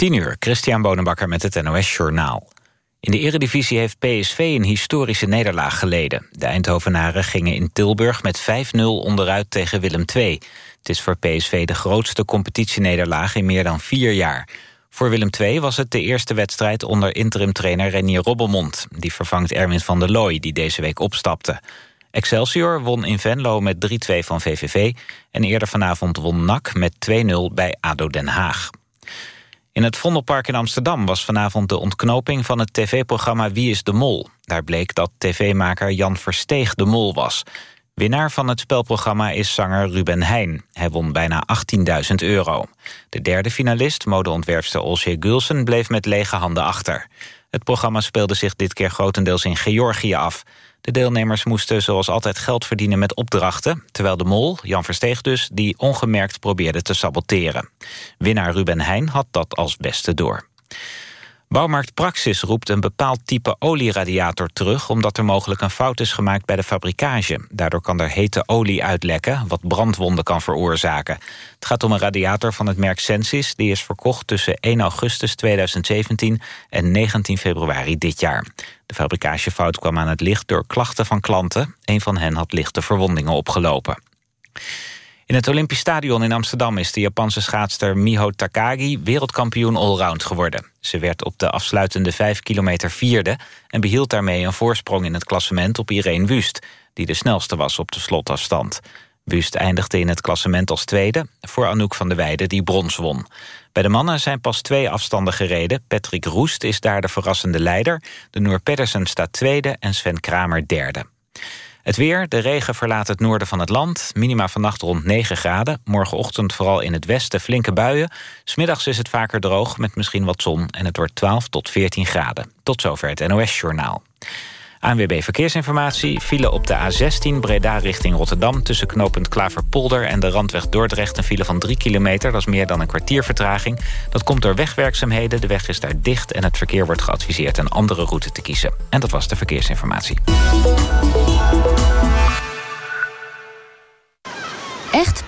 10 uur, Christian Bonenbakker met het NOS Journaal. In de eredivisie heeft PSV een historische nederlaag geleden. De Eindhovenaren gingen in Tilburg met 5-0 onderuit tegen Willem II. Het is voor PSV de grootste competitienederlaag in meer dan vier jaar. Voor Willem II was het de eerste wedstrijd onder interimtrainer Renier Robbelmond. Die vervangt Erwin van der Looy, die deze week opstapte. Excelsior won in Venlo met 3-2 van VVV... en eerder vanavond won NAC met 2-0 bij ADO Den Haag. In het Vondelpark in Amsterdam was vanavond de ontknoping van het tv-programma Wie is de Mol. Daar bleek dat tv-maker Jan Versteeg de Mol was. Winnaar van het spelprogramma is zanger Ruben Heijn. Hij won bijna 18.000 euro. De derde finalist, modeontwerpster Olsje Gulsen, bleef met lege handen achter. Het programma speelde zich dit keer grotendeels in Georgië af. De deelnemers moesten zoals altijd geld verdienen met opdrachten... terwijl de mol, Jan Versteeg dus, die ongemerkt probeerde te saboteren. Winnaar Ruben Heijn had dat als beste door. Bouwmarkt Praxis roept een bepaald type olieradiator terug... omdat er mogelijk een fout is gemaakt bij de fabrikage. Daardoor kan er hete olie uitlekken, wat brandwonden kan veroorzaken. Het gaat om een radiator van het merk Sensis... die is verkocht tussen 1 augustus 2017 en 19 februari dit jaar. De fabrikagefout kwam aan het licht door klachten van klanten. Een van hen had lichte verwondingen opgelopen. In het Olympisch Stadion in Amsterdam is de Japanse schaatster Miho Takagi wereldkampioen allround geworden. Ze werd op de afsluitende 5 kilometer vierde en behield daarmee een voorsprong in het klassement op Irene Wust, die de snelste was op de slotafstand. Wust eindigde in het klassement als tweede voor Anouk van der Weijden die brons won. Bij de mannen zijn pas twee afstanden gereden. Patrick Roest is daar de verrassende leider. De Noor Pedersen staat tweede en Sven Kramer derde. Het weer, de regen verlaat het noorden van het land. Minima vannacht rond 9 graden. Morgenochtend vooral in het westen flinke buien. Smiddags is het vaker droog met misschien wat zon. En het wordt 12 tot 14 graden. Tot zover het NOS-journaal. ANWB Verkeersinformatie file op de A16 Breda richting Rotterdam... tussen knooppunt Klaverpolder en de Randweg Dordrecht... een file van 3 kilometer, dat is meer dan een kwartier vertraging. Dat komt door wegwerkzaamheden, de weg is daar dicht... en het verkeer wordt geadviseerd een andere route te kiezen. En dat was de verkeersinformatie.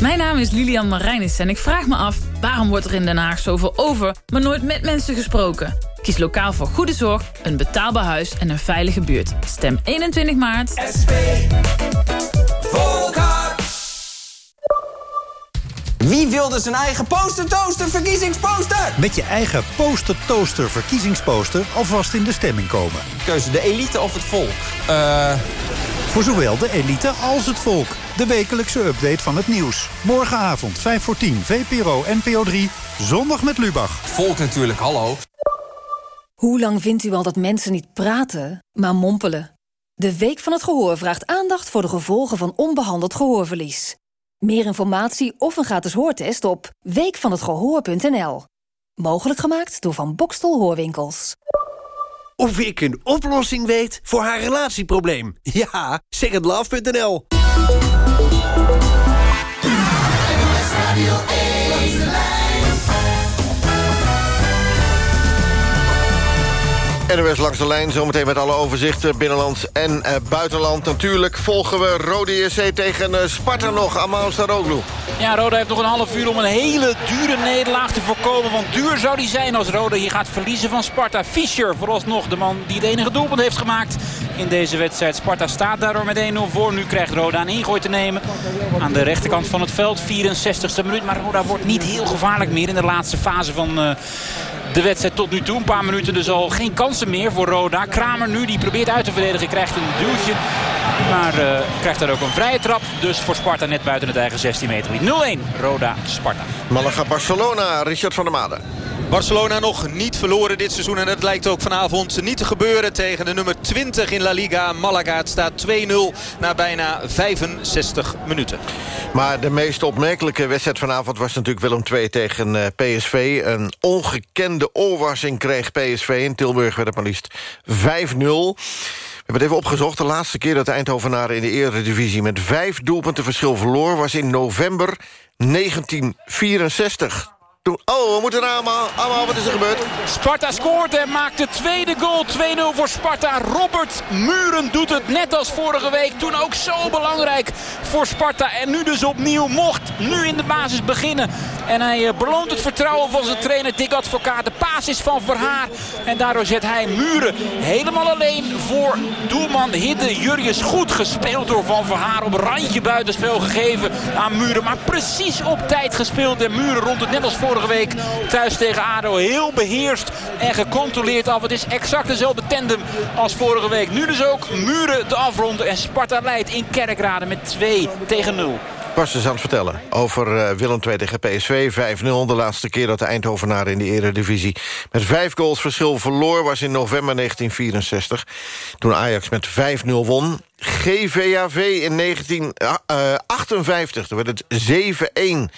Mijn naam is Lilian Marijnis en ik vraag me af... waarom wordt er in Den Haag zoveel over, maar nooit met mensen gesproken? Kies lokaal voor goede zorg, een betaalbaar huis en een veilige buurt. Stem 21 maart. SP. Wie wilde zijn eigen poster-toaster verkiezingsposter? Met je eigen poster-toaster verkiezingsposter alvast in de stemming komen. Keuze de elite of het volk? Uh... Voor zowel de elite als het volk. De wekelijkse update van het nieuws. Morgenavond 5 voor 10, VPRO NPO 3. Zondag met Lubach. Volk natuurlijk, hallo. Hoe lang vindt u al dat mensen niet praten, maar mompelen? De Week van het Gehoor vraagt aandacht voor de gevolgen van onbehandeld gehoorverlies. Meer informatie of een gratis hoortest op weekvanhetgehoor.nl. Mogelijk gemaakt door Van Bokstel Hoorwinkels. Of ik een oplossing weet voor haar relatieprobleem? Ja, secondlove.nl. NOS langs de lijn, zometeen met alle overzichten, binnenland en eh, buitenland. Natuurlijk volgen we Rode JC tegen eh, Sparta nog, Amal Saroglu. Ja, Roda heeft nog een half uur om een hele dure nederlaag te voorkomen. Want duur zou die zijn als Roda hier gaat verliezen van Sparta. Fischer, vooralsnog de man die het enige doelpunt heeft gemaakt in deze wedstrijd. Sparta staat daardoor met 1-0 voor. Nu krijgt Roda een ingooi te nemen aan de rechterkant van het veld. 64ste minuut, maar Roda wordt niet heel gevaarlijk meer in de laatste fase van... Uh, de wedstrijd tot nu toe. Een paar minuten dus al geen kansen meer voor Roda. Kramer nu, die probeert uit te verdedigen, krijgt een duwtje Maar uh, krijgt daar ook een vrije trap. Dus voor Sparta net buiten het eigen 16 meter. 0-1 Roda Sparta. Malaga-Barcelona, Richard van der Made. Barcelona nog niet verloren dit seizoen. En dat lijkt ook vanavond niet te gebeuren tegen de nummer 20 in La Liga. Malaga staat 2-0 na bijna 65 minuten. Maar de meest opmerkelijke wedstrijd vanavond was natuurlijk Willem II tegen eh, PSV. Een ongekende oorwassing kreeg PSV. In Tilburg werd het maar liefst 5-0. We hebben het even opgezocht. De laatste keer dat de Eindhovenaren in de Eredivisie... met vijf doelpunten verschil verloor... was in november 1964. Oh, we moeten allemaal, allemaal, wat is er gebeurd? Sparta scoort en maakt de tweede goal. 2-0 voor Sparta. Robert Muren doet het net als vorige week. Toen ook zo belangrijk voor Sparta. En nu dus opnieuw mocht nu in de basis beginnen. En hij eh, beloont het vertrouwen van zijn trainer Dick Advocaat. De paas is van Verhaar. En daardoor zet hij Muren helemaal alleen voor doelman Hidde Jurjes. Goed gespeeld door Van Verhaar. Op randje buitenspel gegeven aan Muren. Maar precies op tijd gespeeld. En Muren rond het net als vorige week thuis tegen ADO. Heel beheerst en gecontroleerd af. Het is exact dezelfde tandem als vorige week. Nu dus ook Muren de afronden. En Sparta leidt in Kerkrade met 2 tegen 0. Pas eens aan het vertellen over uh, Willem II tegen PSV. 5-0, de laatste keer dat de Eindhovenaren in de eredivisie... met vijf goals verschil verloor was in november 1964. Toen Ajax met 5-0 won. GVAV in 1958, toen werd het 7-1.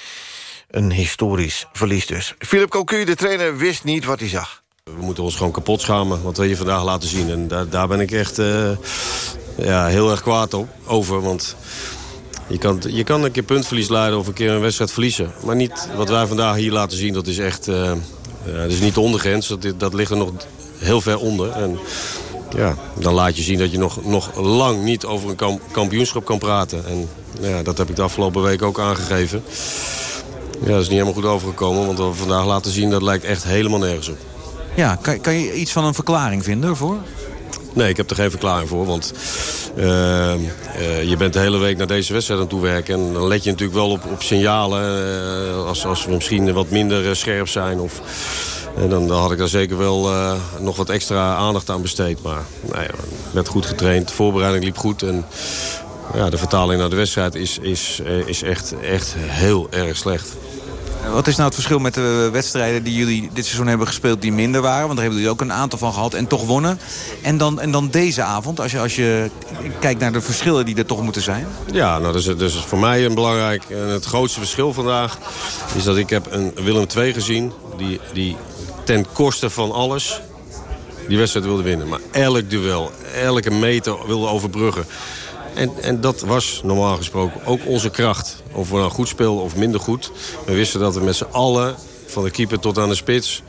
Een historisch verlies dus. Philip Cocu, de trainer, wist niet wat hij zag. We moeten ons gewoon kapot schamen, wat we je vandaag laten zien. En daar, daar ben ik echt uh, ja, heel erg kwaad op, over. Want je kan, je kan een keer puntverlies leiden of een keer een wedstrijd verliezen. Maar niet wat wij vandaag hier laten zien, dat is echt... Uh, dat is niet de ondergrens, dat, dat ligt er nog heel ver onder. En ja, dan laat je zien dat je nog, nog lang niet over een kampioenschap kan praten. En ja, dat heb ik de afgelopen week ook aangegeven. Ja, dat is niet helemaal goed overgekomen. Want wat we vandaag laten zien, dat lijkt echt helemaal nergens op. Ja, kan, kan je iets van een verklaring vinden ervoor? Nee, ik heb er geen verklaring voor. Want uh, uh, je bent de hele week naar deze wedstrijd aan toe werken. En dan let je natuurlijk wel op, op signalen. Uh, als, als we misschien wat minder scherp zijn. Of, en dan, dan, had ik daar zeker wel nog wat extra aandacht aan besteed. Maar nou ja, werd goed getraind. De voorbereiding liep goed. En ja, de vertaling naar de wedstrijd is, is, is echt, echt heel erg slecht. Wat is nou het verschil met de wedstrijden die jullie dit seizoen hebben gespeeld... die minder waren? Want daar hebben jullie ook een aantal van gehad en toch wonnen. En dan, en dan deze avond, als je, als je kijkt naar de verschillen die er toch moeten zijn? Ja, nou, is, dus voor mij een belangrijk... En het grootste verschil vandaag is dat ik heb een Willem II gezien... die, die ten koste van alles die wedstrijd wilde winnen. Maar elk duel, elke meter wilde overbruggen. En, en dat was normaal gesproken ook onze kracht. Of we nou goed speelden of minder goed. We wisten dat we met z'n allen, van de keeper tot aan de spits...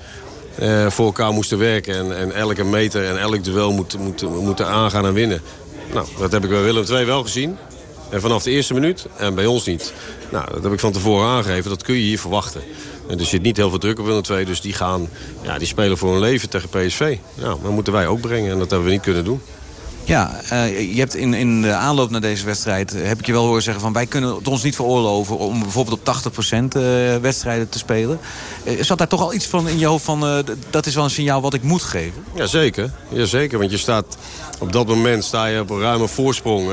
Eh, voor elkaar moesten werken. En, en elke meter en elk duel moeten moet, moeten aangaan en winnen. Nou, dat heb ik bij Willem II wel gezien. En vanaf de eerste minuut en bij ons niet. Nou, dat heb ik van tevoren aangegeven. Dat kun je hier verwachten. En er zit niet heel veel druk op Willem II. Dus die, gaan, ja, die spelen voor hun leven tegen PSV. Nou, dat moeten wij ook brengen. En dat hebben we niet kunnen doen. Ja, uh, je hebt in, in de aanloop naar deze wedstrijd... Eh, heb ik je wel horen zeggen van... wij kunnen het ons niet veroorloven om bijvoorbeeld op 80% uh, wedstrijden te spelen. Uh, zat daar toch al iets van in je hoofd van... dat is wel een signaal wat ik moet geven? Jazeker, zeker. want je staat op dat moment sta je op een ruime voorsprong.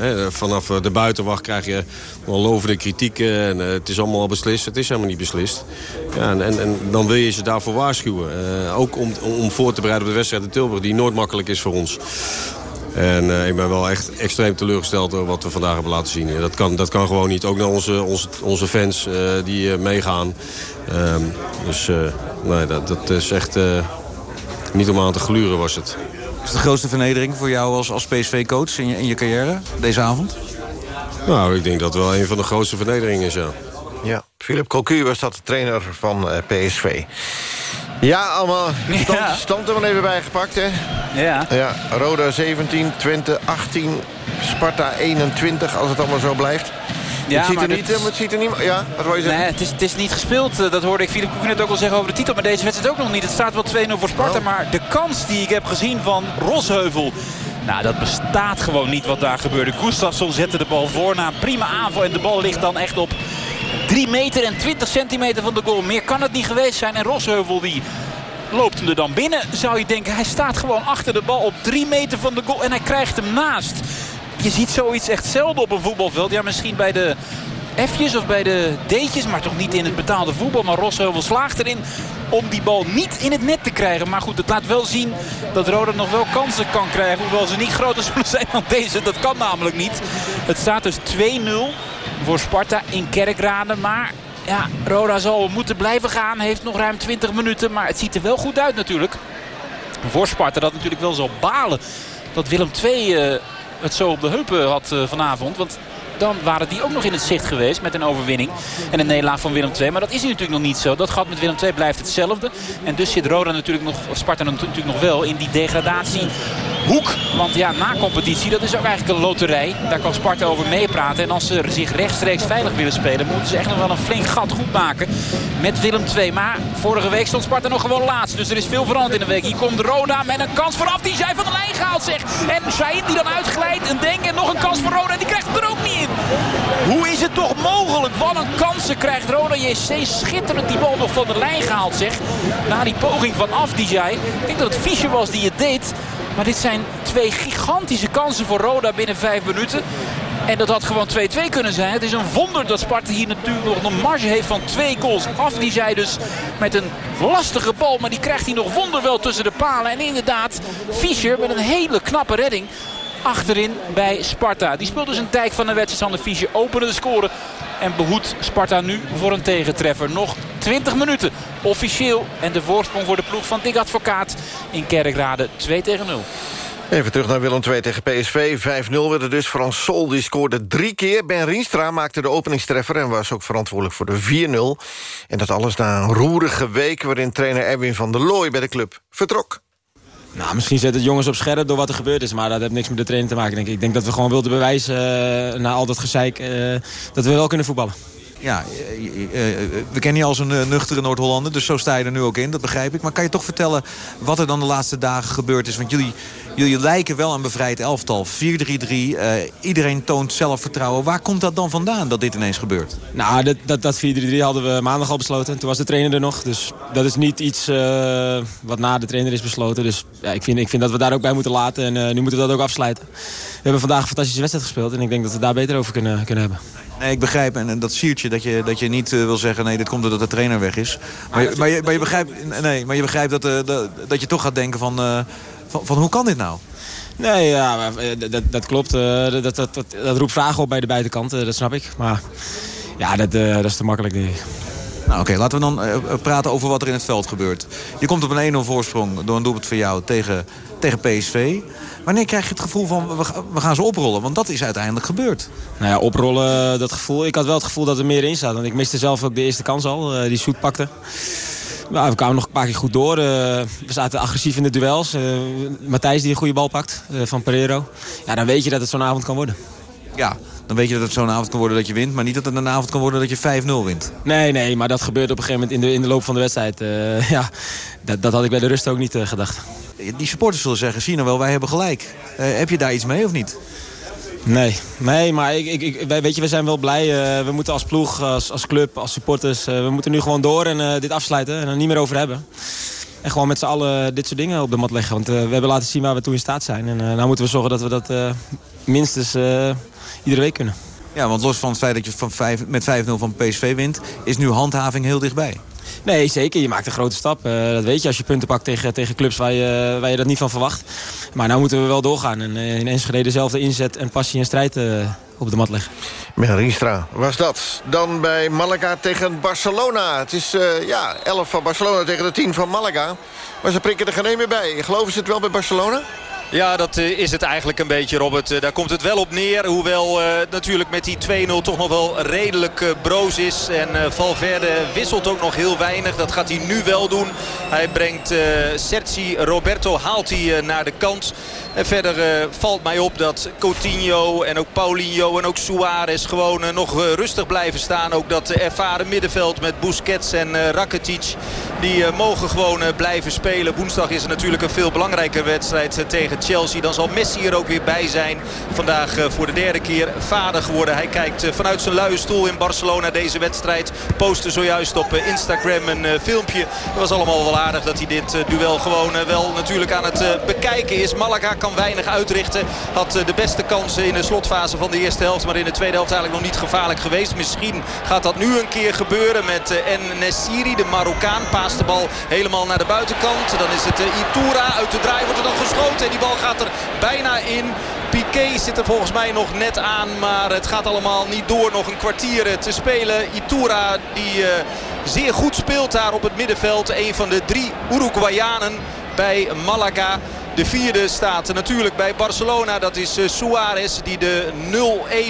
Hè, vanaf de buitenwacht krijg je wel lovende kritieken. En, het is allemaal al beslist. Het is helemaal niet beslist. Ja, en, en, en dan wil je ze daarvoor waarschuwen. ook om, om voor te bereiden op de wedstrijd in Tilburg... die nooit makkelijk is voor ons. En uh, ik ben wel echt extreem teleurgesteld door wat we vandaag hebben laten zien. Dat kan, dat kan gewoon niet. Ook naar onze, onze, onze fans uh, die uh, meegaan. Um, dus nee, dat, dat is echt niet om aan te gluren was het. Is het de grootste vernedering voor jou als, als PSV-coach in je, in je carrière deze avond? Nou, ik denk dat het wel een van de grootste vernederingen is, ja. Ja, Philip Cocu was dat de trainer van PSV. Ja, allemaal stand, ja. stand er wel even bijgepakt, hè? Ja. ja. Roda 17, Twente 18, Sparta 21, als het allemaal zo blijft. Ja, het, ziet er niet, het ziet er niet... Ja, wat wil je zeggen? Nee, het is, het is niet gespeeld. Eh, dat hoorde ik Filip Koek net ook al zeggen over de titel. Maar deze wedstrijd ook nog niet. Het staat wel 2-0 voor Sparta. Oh. Maar de kans die ik heb gezien van Rosheuvel... Nou, dat bestaat gewoon niet wat daar gebeurde. Gustafsson zette de bal voor na een prima aanval. En de bal ligt dan echt op 3 meter en 20 centimeter van de goal. Meer kan het niet geweest zijn. En Rosheuvel die loopt hem er dan binnen. Zou je denken, hij staat gewoon achter de bal op 3 meter van de goal. En hij krijgt hem naast. je ziet zoiets echt zelden op een voetbalveld. Ja, misschien bij de F'jes of bij de D'tjes, maar toch niet in het betaalde voetbal. Maar Rosheuvel slaagt erin om die bal niet in het net te krijgen. Maar goed, het laat wel zien dat Roda nog wel kansen kan krijgen. Hoewel ze niet groter zullen zijn dan deze. Dat kan namelijk niet. Het staat dus 2-0 voor Sparta in Kerkrade. Maar ja, Roda zal moeten blijven gaan. Heeft nog ruim 20 minuten. Maar het ziet er wel goed uit natuurlijk. Voor Sparta dat natuurlijk wel zal balen. Dat Willem II uh, het zo op de heupen had uh, vanavond. Want dan waren die ook nog in het zicht geweest met een overwinning. En een nederlaag van Willem II. Maar dat is natuurlijk nog niet zo. Dat gat met Willem II blijft hetzelfde. En dus zit Roda natuurlijk nog, of Sparta natuurlijk nog wel in die degradatiehoek. Want ja, na competitie, dat is ook eigenlijk een loterij. Daar kan Sparta over meepraten. En als ze zich rechtstreeks veilig willen spelen, moeten ze echt nog wel een flink gat goed maken met Willem II. Maar vorige week stond Sparta nog gewoon laatst. Dus er is veel veranderd in de week. Hier komt Roda met een kans vooraf. Die zij van de lijn gehaald zeg. En Said die dan uitglijdt. Een denk en nog een kans voor Roda. Die krijgt er ook niet in. Hoe is het toch mogelijk? Wat een kansen krijgt Roda JC. Schitterend die bal nog van de lijn gehaald zeg. Na die poging van Afdijay. Ik denk dat het Fischer was die het deed. Maar dit zijn twee gigantische kansen voor Roda binnen vijf minuten. En dat had gewoon 2-2 kunnen zijn. Het is een wonder dat Sparta hier natuurlijk nog een marge heeft van twee goals. Af die dus met een lastige bal. Maar die krijgt hij nog wonderwel tussen de palen. En inderdaad, Fischer met een hele knappe redding achterin bij Sparta. Die speelt dus een dijk van de wedstrijd. Sander Fischer openen de score. En behoedt Sparta nu voor een tegentreffer. Nog 20 minuten officieel. En de voorsprong voor de ploeg van Dick Advocaat in Kerkrade 2 tegen 0. Even terug naar Willem II tegen PSV. 5-0 werd het dus. Frans Sol die scoorde drie keer. Ben Rienstra maakte de openingstreffer... en was ook verantwoordelijk voor de 4-0. En dat alles na een roerige week... waarin trainer Erwin van der Looy bij de club vertrok. Nou, misschien zet het jongens op scherp door wat er gebeurd is. Maar dat heeft niks met de trainer te maken, denk ik. Ik denk dat we gewoon wilden bewijzen, uh, na al dat gezeik... Uh, dat we wel kunnen voetballen. Ja, we kennen je als een nuchtere Noord-Hollander, dus zo sta je er nu ook in, dat begrijp ik. Maar kan je toch vertellen wat er dan de laatste dagen gebeurd is? Want jullie, jullie lijken wel een bevrijd elftal. 4-3-3, uh, iedereen toont zelfvertrouwen. Waar komt dat dan vandaan, dat dit ineens gebeurt? Nou, dat, dat, dat 4-3-3 hadden we maandag al besloten. Toen was de trainer er nog, dus dat is niet iets wat na de trainer is besloten. Dus ja, ik, vind, ik vind dat we daar ook bij moeten laten en nu moeten we dat ook afsluiten. We hebben vandaag een fantastische wedstrijd gespeeld en ik denk dat we daar beter over kunnen, kunnen hebben. Nee, ik begrijp. En, en dat siertje dat je, dat je niet uh, wil zeggen... nee, dit komt doordat de trainer weg is. Maar, je, maar, je, maar je, begrijpt, nee, maar je begrijpt dat, uh, dat, dat je toch gaat denken van, uh, van, van... hoe kan dit nou? Nee, ja, dat, dat klopt. Dat, dat, dat, dat, roept vragen op bij de buitenkant. Dat snap ik. Maar ja, dat, dat is te makkelijk, denk ik. Nou, oké, okay, laten we dan uh, praten over wat er in het veld gebeurt. Je komt op een 1-0 voorsprong door een doelpunt van jou tegen, tegen PSV. Wanneer krijg je het gevoel van we gaan ze oprollen? Want dat is uiteindelijk gebeurd. Nou ja, oprollen, dat gevoel. Ik had wel het gevoel dat er meer in staat. Want ik miste zelf ook de eerste kans al, uh, die Soet pakte. Nou, we kwamen nog een paar keer goed door. Uh, we zaten agressief in de duels. Uh, Matthijs die een goede bal pakt van Pereiro. Ja, dan weet je dat het zo'n avond kan worden. Ja, dan weet je dat het zo'n avond kan worden dat je wint. Maar niet dat het een avond kan worden dat je 5-0 wint. Nee, nee, maar dat gebeurt op een gegeven moment in de, in de loop van de wedstrijd. Ja, dat, dat had ik bij de rust ook niet gedacht. Die supporters zullen zeggen, zie nou wel, wij hebben gelijk. Uh, heb je daar iets mee of niet? Nee, nee maar ik, ik, wij, weet je, we zijn wel blij. we moeten als ploeg, als, als club, als supporters... we moeten nu gewoon door en dit afsluiten en er niet meer over hebben. En gewoon met z'n allen dit soort dingen op de mat leggen. Want we hebben laten zien waar we toe in staat zijn. En nou moeten we zorgen dat we dat minstens iedere week kunnen. Ja, want los van het feit dat je van 5, met 5-0 van PSV wint... is nu handhaving heel dichtbij. Nee, zeker. Je maakt een grote stap. Uh, dat weet je als je punten pakt tegen, tegen clubs waar je, waar je dat niet van verwacht. Maar nu moeten we wel doorgaan. En uh, in Enschede dezelfde inzet en passie en strijd uh, op de mat leggen. Rienstra was dat. Dan bij Malaga tegen Barcelona. Het is ja, 11 van Barcelona tegen de 10 van Malaga. Maar ze prikken er geen meer bij. Geloven ze het wel bij Barcelona? Ja, dat is het eigenlijk een beetje, Robert. Daar komt het wel op neer. Hoewel uh, natuurlijk met die 2-0 toch nog wel redelijk broos is. En Valverde wisselt ook nog heel weinig. Dat gaat hij nu wel doen. Hij brengt Sergi Roberto, haalt hij naar de kant. En verder valt mij op dat Coutinho en ook Paulinho en ook Suarez gewoon nog rustig blijven staan. Ook dat ervaren middenveld met Busquets en Rakitic. Die mogen gewoon blijven spelen. Woensdag is er natuurlijk een veel belangrijker wedstrijd tegen Chelsea. Dan zal Messi er ook weer bij zijn. Vandaag voor de derde keer vader geworden. Hij kijkt vanuit zijn luie stoel in Barcelona deze wedstrijd. Postte zojuist op Instagram een filmpje. Het was allemaal wel aardig dat hij dit duel gewoon wel natuurlijk aan het bekijken is. Malaga kan weinig uitrichten. Had de beste kansen in de slotfase van de eerste helft. Maar in de tweede helft eigenlijk nog niet gevaarlijk geweest. Misschien gaat dat nu een keer gebeuren met En Nessiri, de Marokkaan. Paast de bal helemaal naar de buitenkant. Dan is het Itura. Uit de draai wordt er dan geschoten. En die bal gaat er bijna in. Piqué zit er volgens mij nog net aan. Maar het gaat allemaal niet door. Nog een kwartier te spelen. Itura die zeer goed speelt daar op het middenveld. Een van de drie Uruguayanen bij Malaga. De vierde staat natuurlijk bij Barcelona. Dat is eh, Suarez die de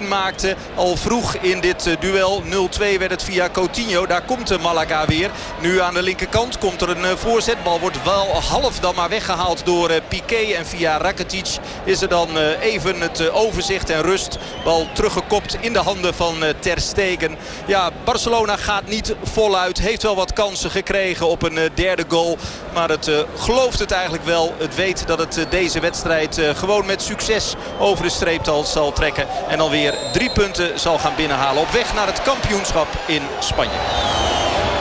0-1 maakte al vroeg in dit eh, duel. 0-2 werd het via Coutinho. Daar komt de Malaga weer. Nu aan de linkerkant komt er een voorzetbal. Wordt wel half dan maar weggehaald door Piqué. En via Rakitic is er dan even het overzicht en rust. Bal teruggekopt in de handen van Ter Stegen. Ja, Barcelona gaat niet voluit. Heeft wel wat kansen gekregen op een derde goal. Maar het gelooft het eigenlijk wel. Het weet dat dat het eh, deze wedstrijd eh, gewoon met succes over de streeptal zal trekken. En dan weer drie punten zal gaan binnenhalen op weg naar het kampioenschap in Spanje.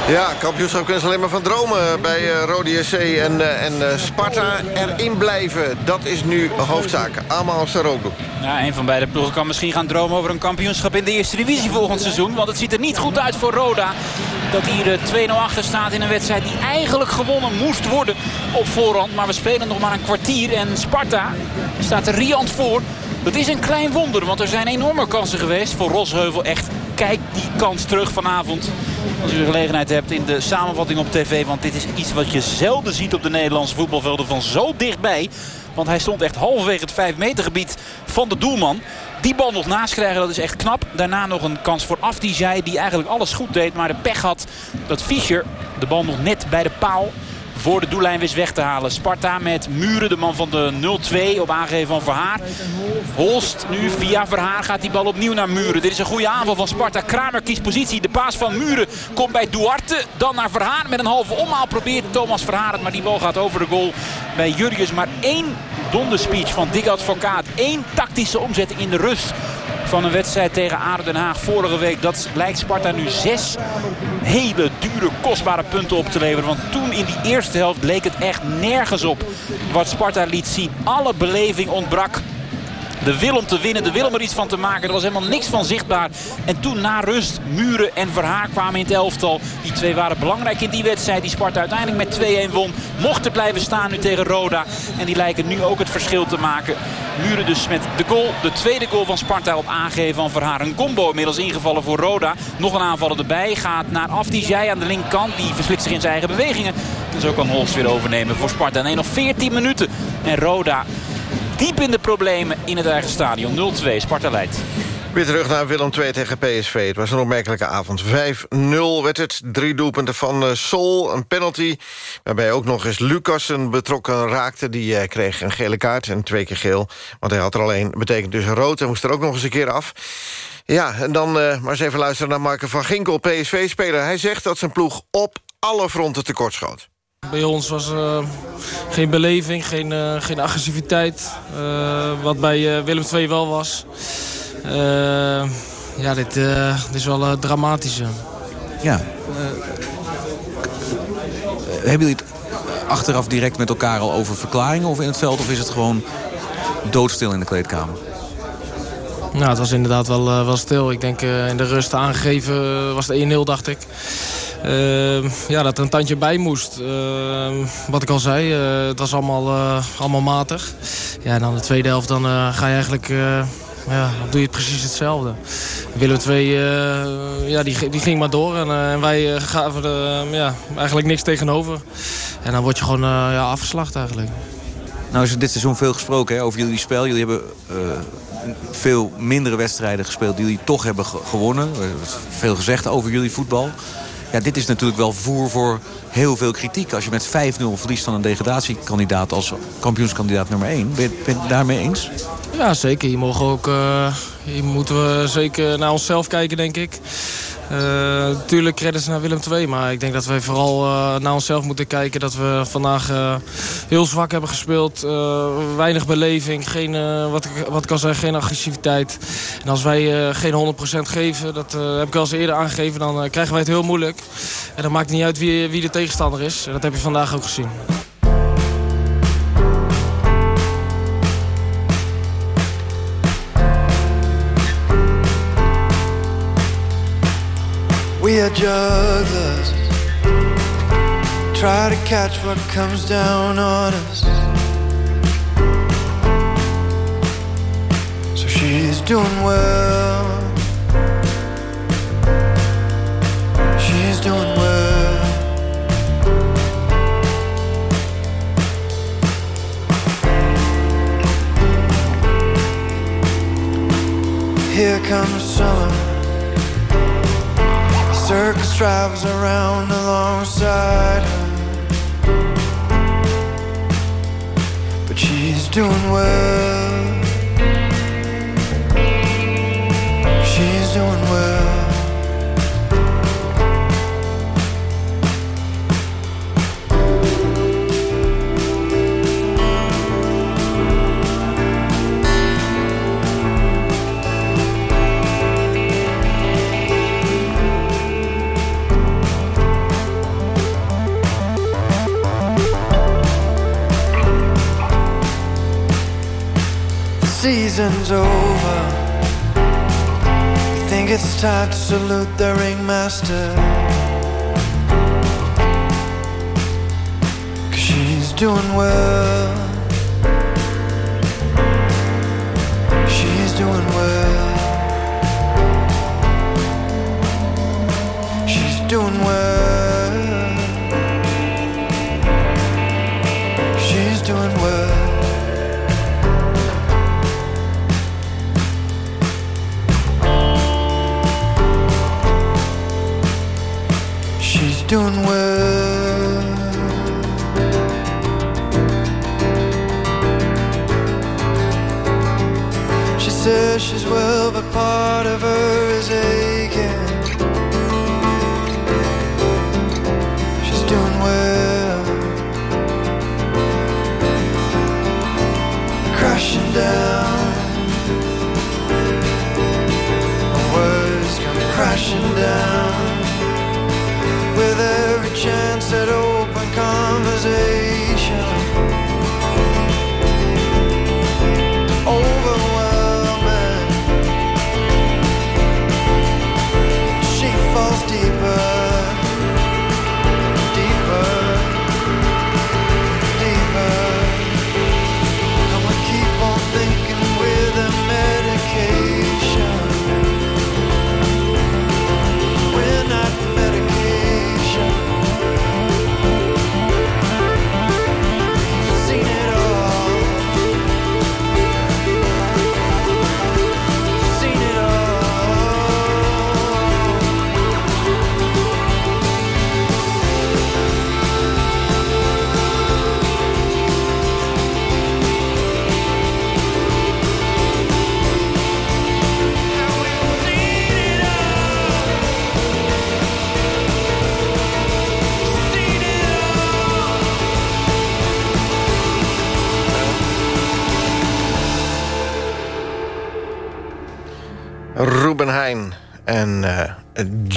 Ja, kampioenschap kunnen ze alleen maar van dromen bij uh, Rode SC en, uh, en uh, Sparta. Erin blijven, dat is nu hoofdzaak. Amal Saroglu. Ja, een van beide ploegen kan misschien gaan dromen over een kampioenschap in de eerste divisie volgend seizoen. Want het ziet er niet goed uit voor Roda. Dat hier 2-0 achter staat in een wedstrijd die eigenlijk gewonnen moest worden op voorhand. Maar we spelen nog maar een kwartier en Sparta staat er riant voor. Dat is een klein wonder, want er zijn enorme kansen geweest voor Rosheuvel. Echt, kijk die kans terug vanavond. Als u de gelegenheid hebt in de samenvatting op tv. Want dit is iets wat je zelden ziet op de Nederlandse voetbalvelden van zo dichtbij. Want hij stond echt halverwege het 5 meter gebied van de doelman. Die bal nog naast krijgen, dat is echt knap. Daarna nog een kans voor Afdijay die eigenlijk alles goed deed. Maar de pech had dat Fischer de bal nog net bij de paal voor de doellijn wist weg te halen. Sparta met Muren, de man van de 0-2 op aangeven van Verhaar. Holst nu via Verhaar gaat die bal opnieuw naar Muren. Dit is een goede aanval van Sparta. Kramer kiest positie. De paas van Muren komt bij Duarte. Dan naar Verhaar met een halve omhaal probeert Thomas Verhaar het. Maar die bal gaat over de goal bij Jurgens. Maar één donderspeech van Dick Advocaat. Eén tactische omzetting in de rust van een wedstrijd tegen ADO Den Haag vorige week. Dat lijkt Sparta nu zes hele dure, kostbare punten op te leveren. Want toen in die eerste helft leek het echt nergens op wat Sparta liet zien. Alle beleving ontbrak. De wil om te winnen, de wil om er iets van te maken. Er was helemaal niks van zichtbaar. En toen na rust, Muren en Verhaar kwamen in het elftal. Die twee waren belangrijk in die wedstrijd. Die Sparta uiteindelijk met 2-1 won. Mochten blijven staan nu tegen Roda. En die lijken nu ook het verschil te maken. Muren dus met de goal. De tweede goal van Sparta op aangeven van Verhaar. Een combo inmiddels ingevallen voor Roda. Nog een aanvaller erbij. Gaat naar Afdijay aan de linkerkant. Die verslikt zich in zijn eigen bewegingen. En zo kan Holst weer overnemen voor Sparta. Nee, nog 14 minuten. En Roda diep in de problemen in het eigen stadion. 0-2, Sparta leidt. Weer terug naar Willem II tegen PSV. Het was een opmerkelijke avond. 5-0 werd het. Drie doelpunten van uh, Sol. Een penalty. Waarbij ook nog eens Lucassen betrokken raakte. Die uh, kreeg een gele kaart en twee keer geel. Want hij had er alleen. betekent dus rood. Hij moest er ook nog eens een keer af. Ja, en dan uh, maar eens even luisteren naar Marken van Ginkel, PSV-speler. Hij zegt dat zijn ploeg op alle fronten tekortschoot. Bij ons was uh, geen beleving, geen, uh, geen agressiviteit. Uh, wat bij Willem II wel was. ja, dit, dit, is wel dramatisch. Ja. hebben jullie het achteraf direct met elkaar al over verklaringen of in het veld? Of is het gewoon doodstil in de kleedkamer? Nou, het was inderdaad wel, wel stil. Ik denk in de rust aangegeven was het 1-0, dacht ik. Uh, ja, dat er een tandje bij moest. Uh, wat ik al zei, het was allemaal, eh, allemaal matig. Ja, en dan de tweede helft dan ga je eigenlijk... ja, doe je het precies hetzelfde. Willem II, ja, die, die ging maar door. En, en wij gaven er ja, eigenlijk niks tegenover. En dan word je gewoon ja, afgeslacht eigenlijk. Nou is er dit seizoen veel gesproken hè, over jullie spel. Jullie hebben veel mindere wedstrijden gespeeld die jullie toch hebben gewonnen. Veel gezegd over jullie voetbal. Ja, dit is natuurlijk wel voer voor heel veel kritiek. Als je met 5-0 verliest van een degradatiekandidaat als kampioenskandidaat nummer 1. Ben je, ben je het daarmee eens? Ja, zeker. Hier, mogen ook, hier moeten we zeker naar onszelf kijken, denk ik. Natuurlijk uh, credits naar Willem II. Maar ik denk dat wij vooral uh, naar onszelf moeten kijken. Dat we vandaag uh, heel zwak hebben gespeeld. weinig beleving. Geen, wat, wat al zei, geen agressiviteit. En als wij geen 100% geven, dat heb ik al eens eerder aangegeven... dan krijgen wij het heel moeilijk. En dan maakt niet uit wie, wie de tegenstander is. En dat heb je vandaag ook gezien. We are jugglers. Try to catch what comes down on us. So she's doing well. She's doing well. Here comes summer. Circus drives around alongside her. But she's doing well. Season's over. I think it's time to salute the ringmaster. Cause she's doing well. She's doing well. She's doing well. Doing well. She says she's well, but part of her is aching. She's doing well. Crashing down. Words come crashing down said open conversation.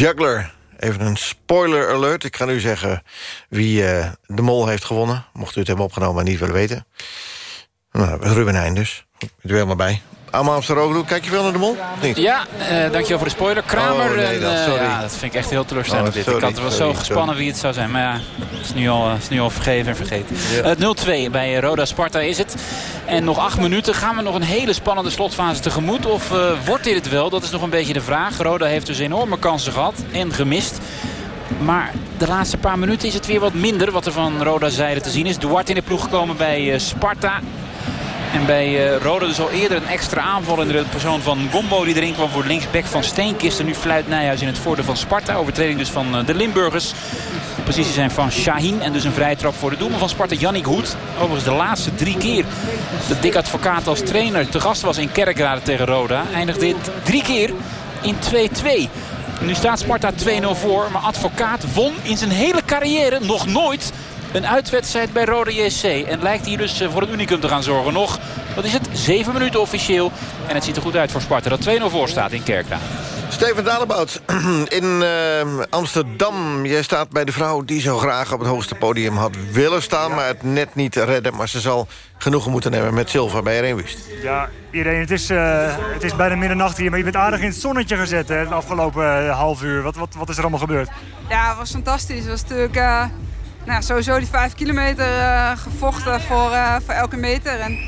Juggler. Even een spoiler alert. Ik ga nu zeggen wie eh, de mol heeft gewonnen. Mocht u het hebben opgenomen en niet willen weten. Nou, Ruben Heijn dus. Bent u helemaal bij. Allemaal Amsterdam Kijk je veel naar de mol? Niet? Ja, eh, dankjewel voor de spoiler. Kramer, Oh, nee, en, dat- eh, sorry. ja, dat vind ik echt heel teleurstellend. Oh, dit. sorry, ik had wel sorry, zo gespannen sorry. wie het zou zijn. Maar ja, het is nu al, eh, is nu al vergeven en vergeten. Eh, 0-2 bij eh, Roda Sparta is het. En nog acht minuten. Gaan we nog een hele spannende slotfase tegemoet? Of eh, wordt dit het wel? Dat is nog een beetje de vraag. Roda heeft dus enorme kansen gehad en gemist. Maar de laatste paar minuten is het weer wat minder wat er van Roda zijde te zien is. Duarte in de ploeg gekomen bij eh, Sparta. En bij eh Roda dus al eerder een extra aanval in de persoon van Gombo die erin kwam voor linksback van Steenkisten. Nu fluit Nijhuis in het voordeel van Sparta. Overtreding dus van eh, de Limburgers. Posities zijn van Shaheen en dus een vrije trap voor de doelman van Sparta, Yannick Hoed. Overigens de laatste drie keer dat Dick Advocaat als trainer te gast was in Kerkrade tegen Roda. Eindigde dit drie keer in 2-2. Nu staat Sparta 2-0 voor, maar Advocaat won in zijn hele carrière nog nooit een uitwedstrijd bij Rode JC. En lijkt hier dus eh, voor een unicum te gaan zorgen. Nog, wat is het, zeven minuten officieel. En het ziet er goed uit voor Sparta dat 2-0 voor staat in Kerkrade. Steven Dalebout in uh, Amsterdam. Jij staat bij de vrouw die zo graag op het hoogste podium had willen staan... maar het net niet redden. Maar ze zal genoegen moeten nemen met zilver bij Irene Wust. Ja, Irene, het is, uh, het is bijna middernacht hier... maar je bent aardig in het zonnetje gezet hè, het afgelopen uh, half uur. Wat, wat, wat is er allemaal gebeurd? Ja, het was fantastisch. Het was natuurlijk nou, sowieso die vijf kilometer gevochten voor, voor elke meter. En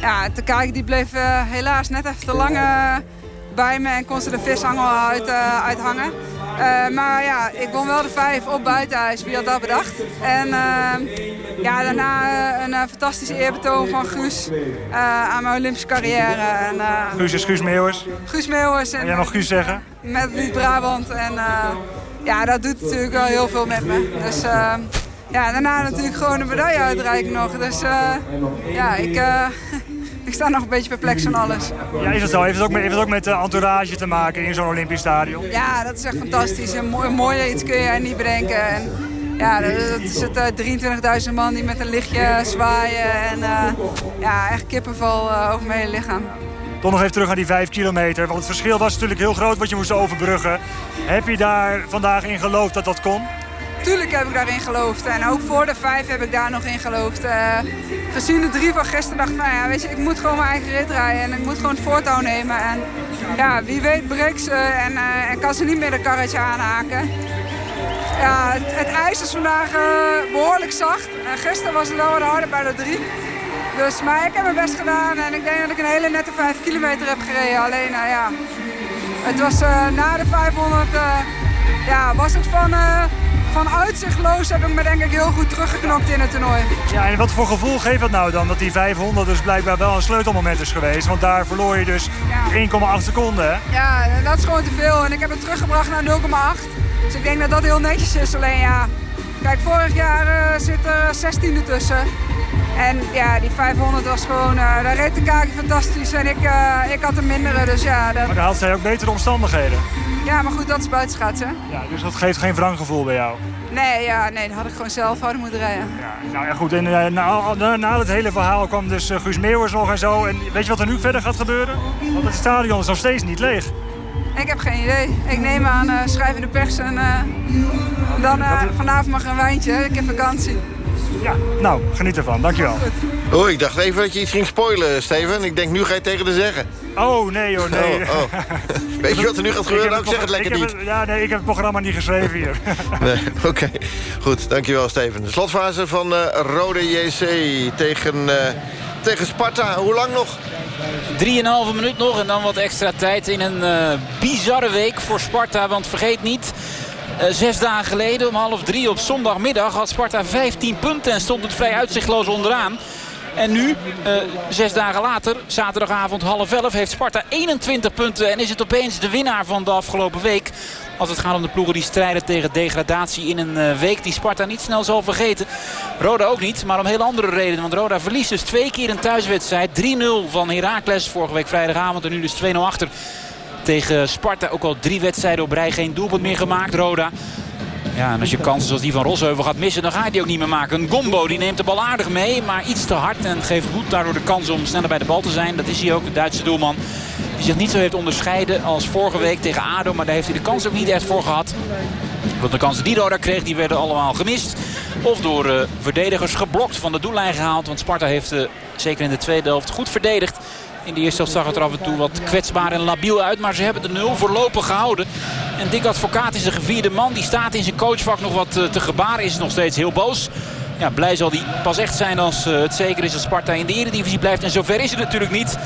ja, de kijken die bleef helaas net even te lang bij me en kon ze de vishangel uit, uithangen. Uh, maar ja, ik won wel de vijf op buitenhuis. Wie had dat bedacht? En uh, ja, daarna een fantastische eerbetoon van Guus aan mijn Olympische carrière. En, Guus is Guus Meeuwers? Guus Meeuwers. En, jij mag Guus zeggen? Met Lied Brabant. En ja, dat doet natuurlijk wel heel veel met me. Dus ja, daarna natuurlijk gewoon een medaille uitreiken nog. Dus ja, ik... Ik sta nog een beetje perplex van alles. Ja, is het zo? Heeft het ook met, heeft het ook met de entourage te maken in zo'n Olympisch stadion? Ja, dat is echt fantastisch. Een, mooi, mooie iets kun je niet bedenken. En, ja, dat is het uh, 23.000 man die met een lichtje zwaaien. En uh, ja, echt kippenval uh, over mijn hele lichaam. Toch nog even terug naar die 5 kilometer. Want het verschil was natuurlijk heel groot wat je moest overbruggen. Heb je daar vandaag in geloofd dat dat kon? Tuurlijk heb ik daarin geloofd. En ook voor de vijf heb ik daar nog in geloofd. Uh, gezien de drie van gisteren dacht ik ja, weet je, ik moet gewoon mijn eigen rit rijden. En ik moet gewoon het voortouw nemen. En ja, wie weet breekt ze en, en kan ze niet meer de karretje aanhaken. Ja, het, ijs is vandaag uh, behoorlijk zacht. En gisteren was het wel wat harder bij de drie. Dus, maar ik heb mijn best gedaan en ik denk dat ik een hele nette 5 kilometer heb gereden. Alleen, ja, het was na de 500, ja, was het van van uitzichtloos heb ik me denk ik heel goed teruggeknokt in het toernooi. Ja, en wat voor gevoel geeft dat nou dan? Dat die 500 dus blijkbaar wel een sleutelmoment is geweest. Want daar verloor je dus ja. 1,8 seconden. Hè? Ja, dat is gewoon te veel. En ik heb het teruggebracht naar 0,8. Dus ik denk dat dat heel netjes is. Alleen ja, kijk, vorig jaar uh, zit er 16 tussen. En ja, die 500 was gewoon, uh, daar reed de kaakje fantastisch en ik, uh, ik had een mindere, dus ja. Dat... Maar dan had zij ook betere omstandigheden. Ja, maar goed, dat is buitenschaatsen. Ja, dus dat geeft geen wranggevoel bij jou? Nee, ja, nee, dat had ik gewoon zelf hadden moeten rijden. Ja, nou ja, goed, en uh, na, na, na, het hele verhaal kwam dus Guus Meeuwers nog en zo. En weet je wat er nu verder gaat gebeuren? Want het stadion is nog steeds niet leeg. Ik heb geen idee. Ik neem aan schrijvende pers en dan vanavond mag een wijntje. Ik heb vakantie. Ja, nou, geniet ervan. Dankjewel. Oh, ik dacht even dat je iets ging spoilen, Steven. Ik denk, nu ga je tegen de zeggen. Oh, nee hoor, nee. Oh, oh. Weet je wat er nu gaat gebeuren? Nou, ik zeg het lekker niet. ja, nee, ik heb het programma niet geschreven hier. nee, Oké, okay. goed. Dankjewel, Steven. De slotfase van uh, Rode JC tegen, uh, tegen Sparta. Hoe lang nog? 3,5 minuut nog en dan wat extra tijd in een uh, bizarre week voor Sparta. Want vergeet niet, zes dagen geleden om half drie op zondagmiddag had Sparta 15 punten en stond het vrij uitzichtloos onderaan. En nu, uh, zes dagen later, zaterdagavond half elf, heeft Sparta 21 punten. En is het opeens de winnaar van de afgelopen week. Als het gaat om de ploegen die strijden tegen degradatie in een uh, week die Sparta niet snel zal vergeten. Roda ook niet, maar om heel andere redenen. Want Roda verliest dus twee keer een thuiswedstrijd. 3-0 van Heracles vorige week vrijdagavond en nu dus 2-0 achter tegen Sparta. Ook al drie wedstrijden op rij geen doelpunt meer gemaakt, Roda. Ja, en als je kansen zoals die van Rosheuvel gaat missen, dan ga je die ook niet meer maken. Een Gombo die neemt de bal aardig mee, maar iets te hard. En geeft goed daardoor de kans om sneller bij de bal te zijn. Dat is hij ook, de Duitse doelman. Die zich niet zo heeft onderscheiden als vorige week tegen ADO. Maar daar heeft hij de kans ook niet echt voor gehad. Want de kansen die Roda kreeg, die werden allemaal gemist. Of door uh, verdedigers geblokt van de doellijn gehaald. Want Sparta heeft uh, zeker in de tweede helft goed verdedigd. In de eerste helft zag het er af en toe wat kwetsbaar en labiel uit. Maar ze hebben de nul voorlopig gehouden. En Dick Advocaat is de gevierde man. Die staat in zijn coachvak nog wat te gebaren. Is nog steeds heel boos. Ja, blij zal hij pas echt zijn als het zeker is dat Sparta in de eredivisie blijft. En zover is het natuurlijk niet.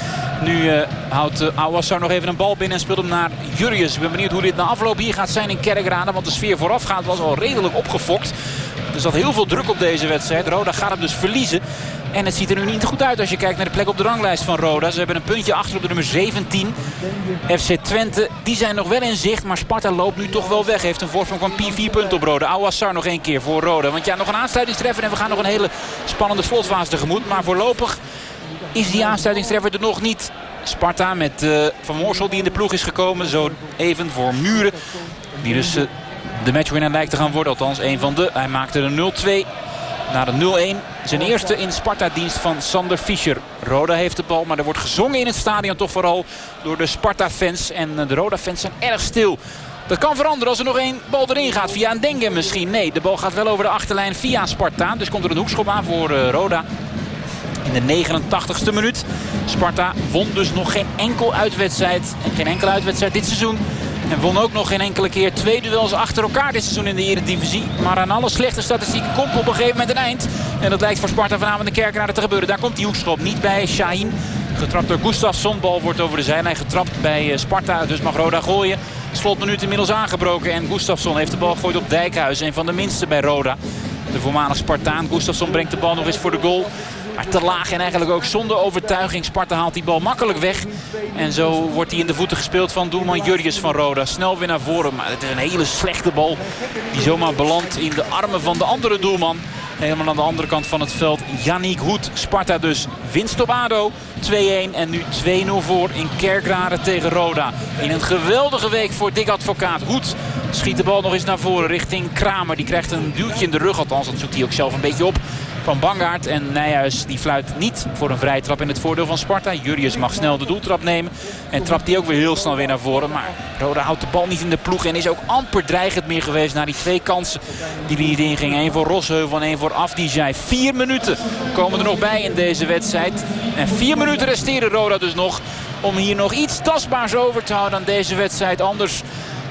Nu uh, houdt uh, nog even een bal binnen en speelt hem naar Jurrius. Ik ben benieuwd hoe dit na afloop hier gaat zijn in Kerkrade. Want de sfeer voorafgaand was al redelijk opgefokt. Er zat heel veel druk op deze wedstrijd. Roda gaat hem dus verliezen. En het ziet er nu niet goed uit als je kijkt naar de plek op de ranglijst van Roda. Ze hebben een puntje achter op de nummer 17. FC Twente, die zijn nog wel in zicht. Maar Sparta loopt nu toch wel weg. Heeft een voorsprong van 4 punten op Roda. Awassar nog één keer voor Roda. Want ja, nog een aansluitingstreffer. En we gaan nog een hele spannende slotfase tegemoet. Maar voorlopig is die aansluitingstreffer er nog niet. Sparta met uh, Van Moorsel die in de ploeg is gekomen. Zo even voor Muren. Die dus uh, de matchwinner lijkt te gaan worden. Althans, een van de. Hij maakte de 0-2 naar de 0-1 Zijn eerste in Sparta-dienst van Sander Fischer. Roda heeft de bal, maar er wordt gezongen in het stadion toch vooral door de Sparta-fans. En de Roda-fans zijn erg stil. Dat kan veranderen als er nog één bal erin gaat. Via een Dengen misschien. Nee, de bal gaat wel over de achterlijn via Sparta. Dus komt er een hoekschop aan voor Roda. In de 89ste minuut. Sparta won dus nog geen enkel uitwedstrijd. En geen enkele uitwedstrijd dit seizoen. En won ook nog geen enkele keer twee duels achter elkaar dit seizoen in de Eredivisie. Maar aan alle slechte statistieken komt op een gegeven moment een eind. En dat lijkt voor Sparta vanavond de Kerkenaar te gebeuren. Daar komt die hoekschop niet bij Shaheen. Getrapt door Gustafsson. Bal wordt over de zijlijn getrapt bij Sparta. Dus mag Roda gooien. Slotminuut inmiddels aangebroken. En Gustafsson heeft de bal gegooid op Dijkhuis. Een van de minste bij Roda. De voormalig Spartaan. Gustafsson brengt de bal nog eens voor de goal. Maar te laag en eigenlijk ook zonder overtuiging. Sparta haalt die bal makkelijk weg. En zo wordt hij in de voeten gespeeld van doelman Jurjes van Roda. Snel weer naar voren. Maar het is een hele slechte bal. Die zomaar belandt in de armen van de andere doelman. Helemaal aan de andere kant van het veld. Yannick Hoed. Sparta dus winst op ADO. 2-1 en nu 2-0 voor in Kerkrade tegen Roda. In een geweldige week voor Dick Advocaat. Hoed schiet de bal nog eens naar voren richting Kramer. Die krijgt een duwtje in de rug. Althans, dat zoekt hij ook zelf een beetje op van Bangaard. En Nijhuis die fluit niet voor een vrije trap in het voordeel van Sparta. Jurius mag snel de doeltrap nemen. En trapt die ook weer heel snel weer naar voren. Maar Roda houdt de bal niet in de ploeg. En is ook amper dreigend meer geweest naar die twee kansen die er hierin gingen. Eén voor Rosheuvel en één voor Afdijay. Vier minuten komen er nog bij in deze wedstrijd. En vier minuten resteren Roda dus nog. Om hier nog iets tastbaars over te houden aan deze wedstrijd. Anders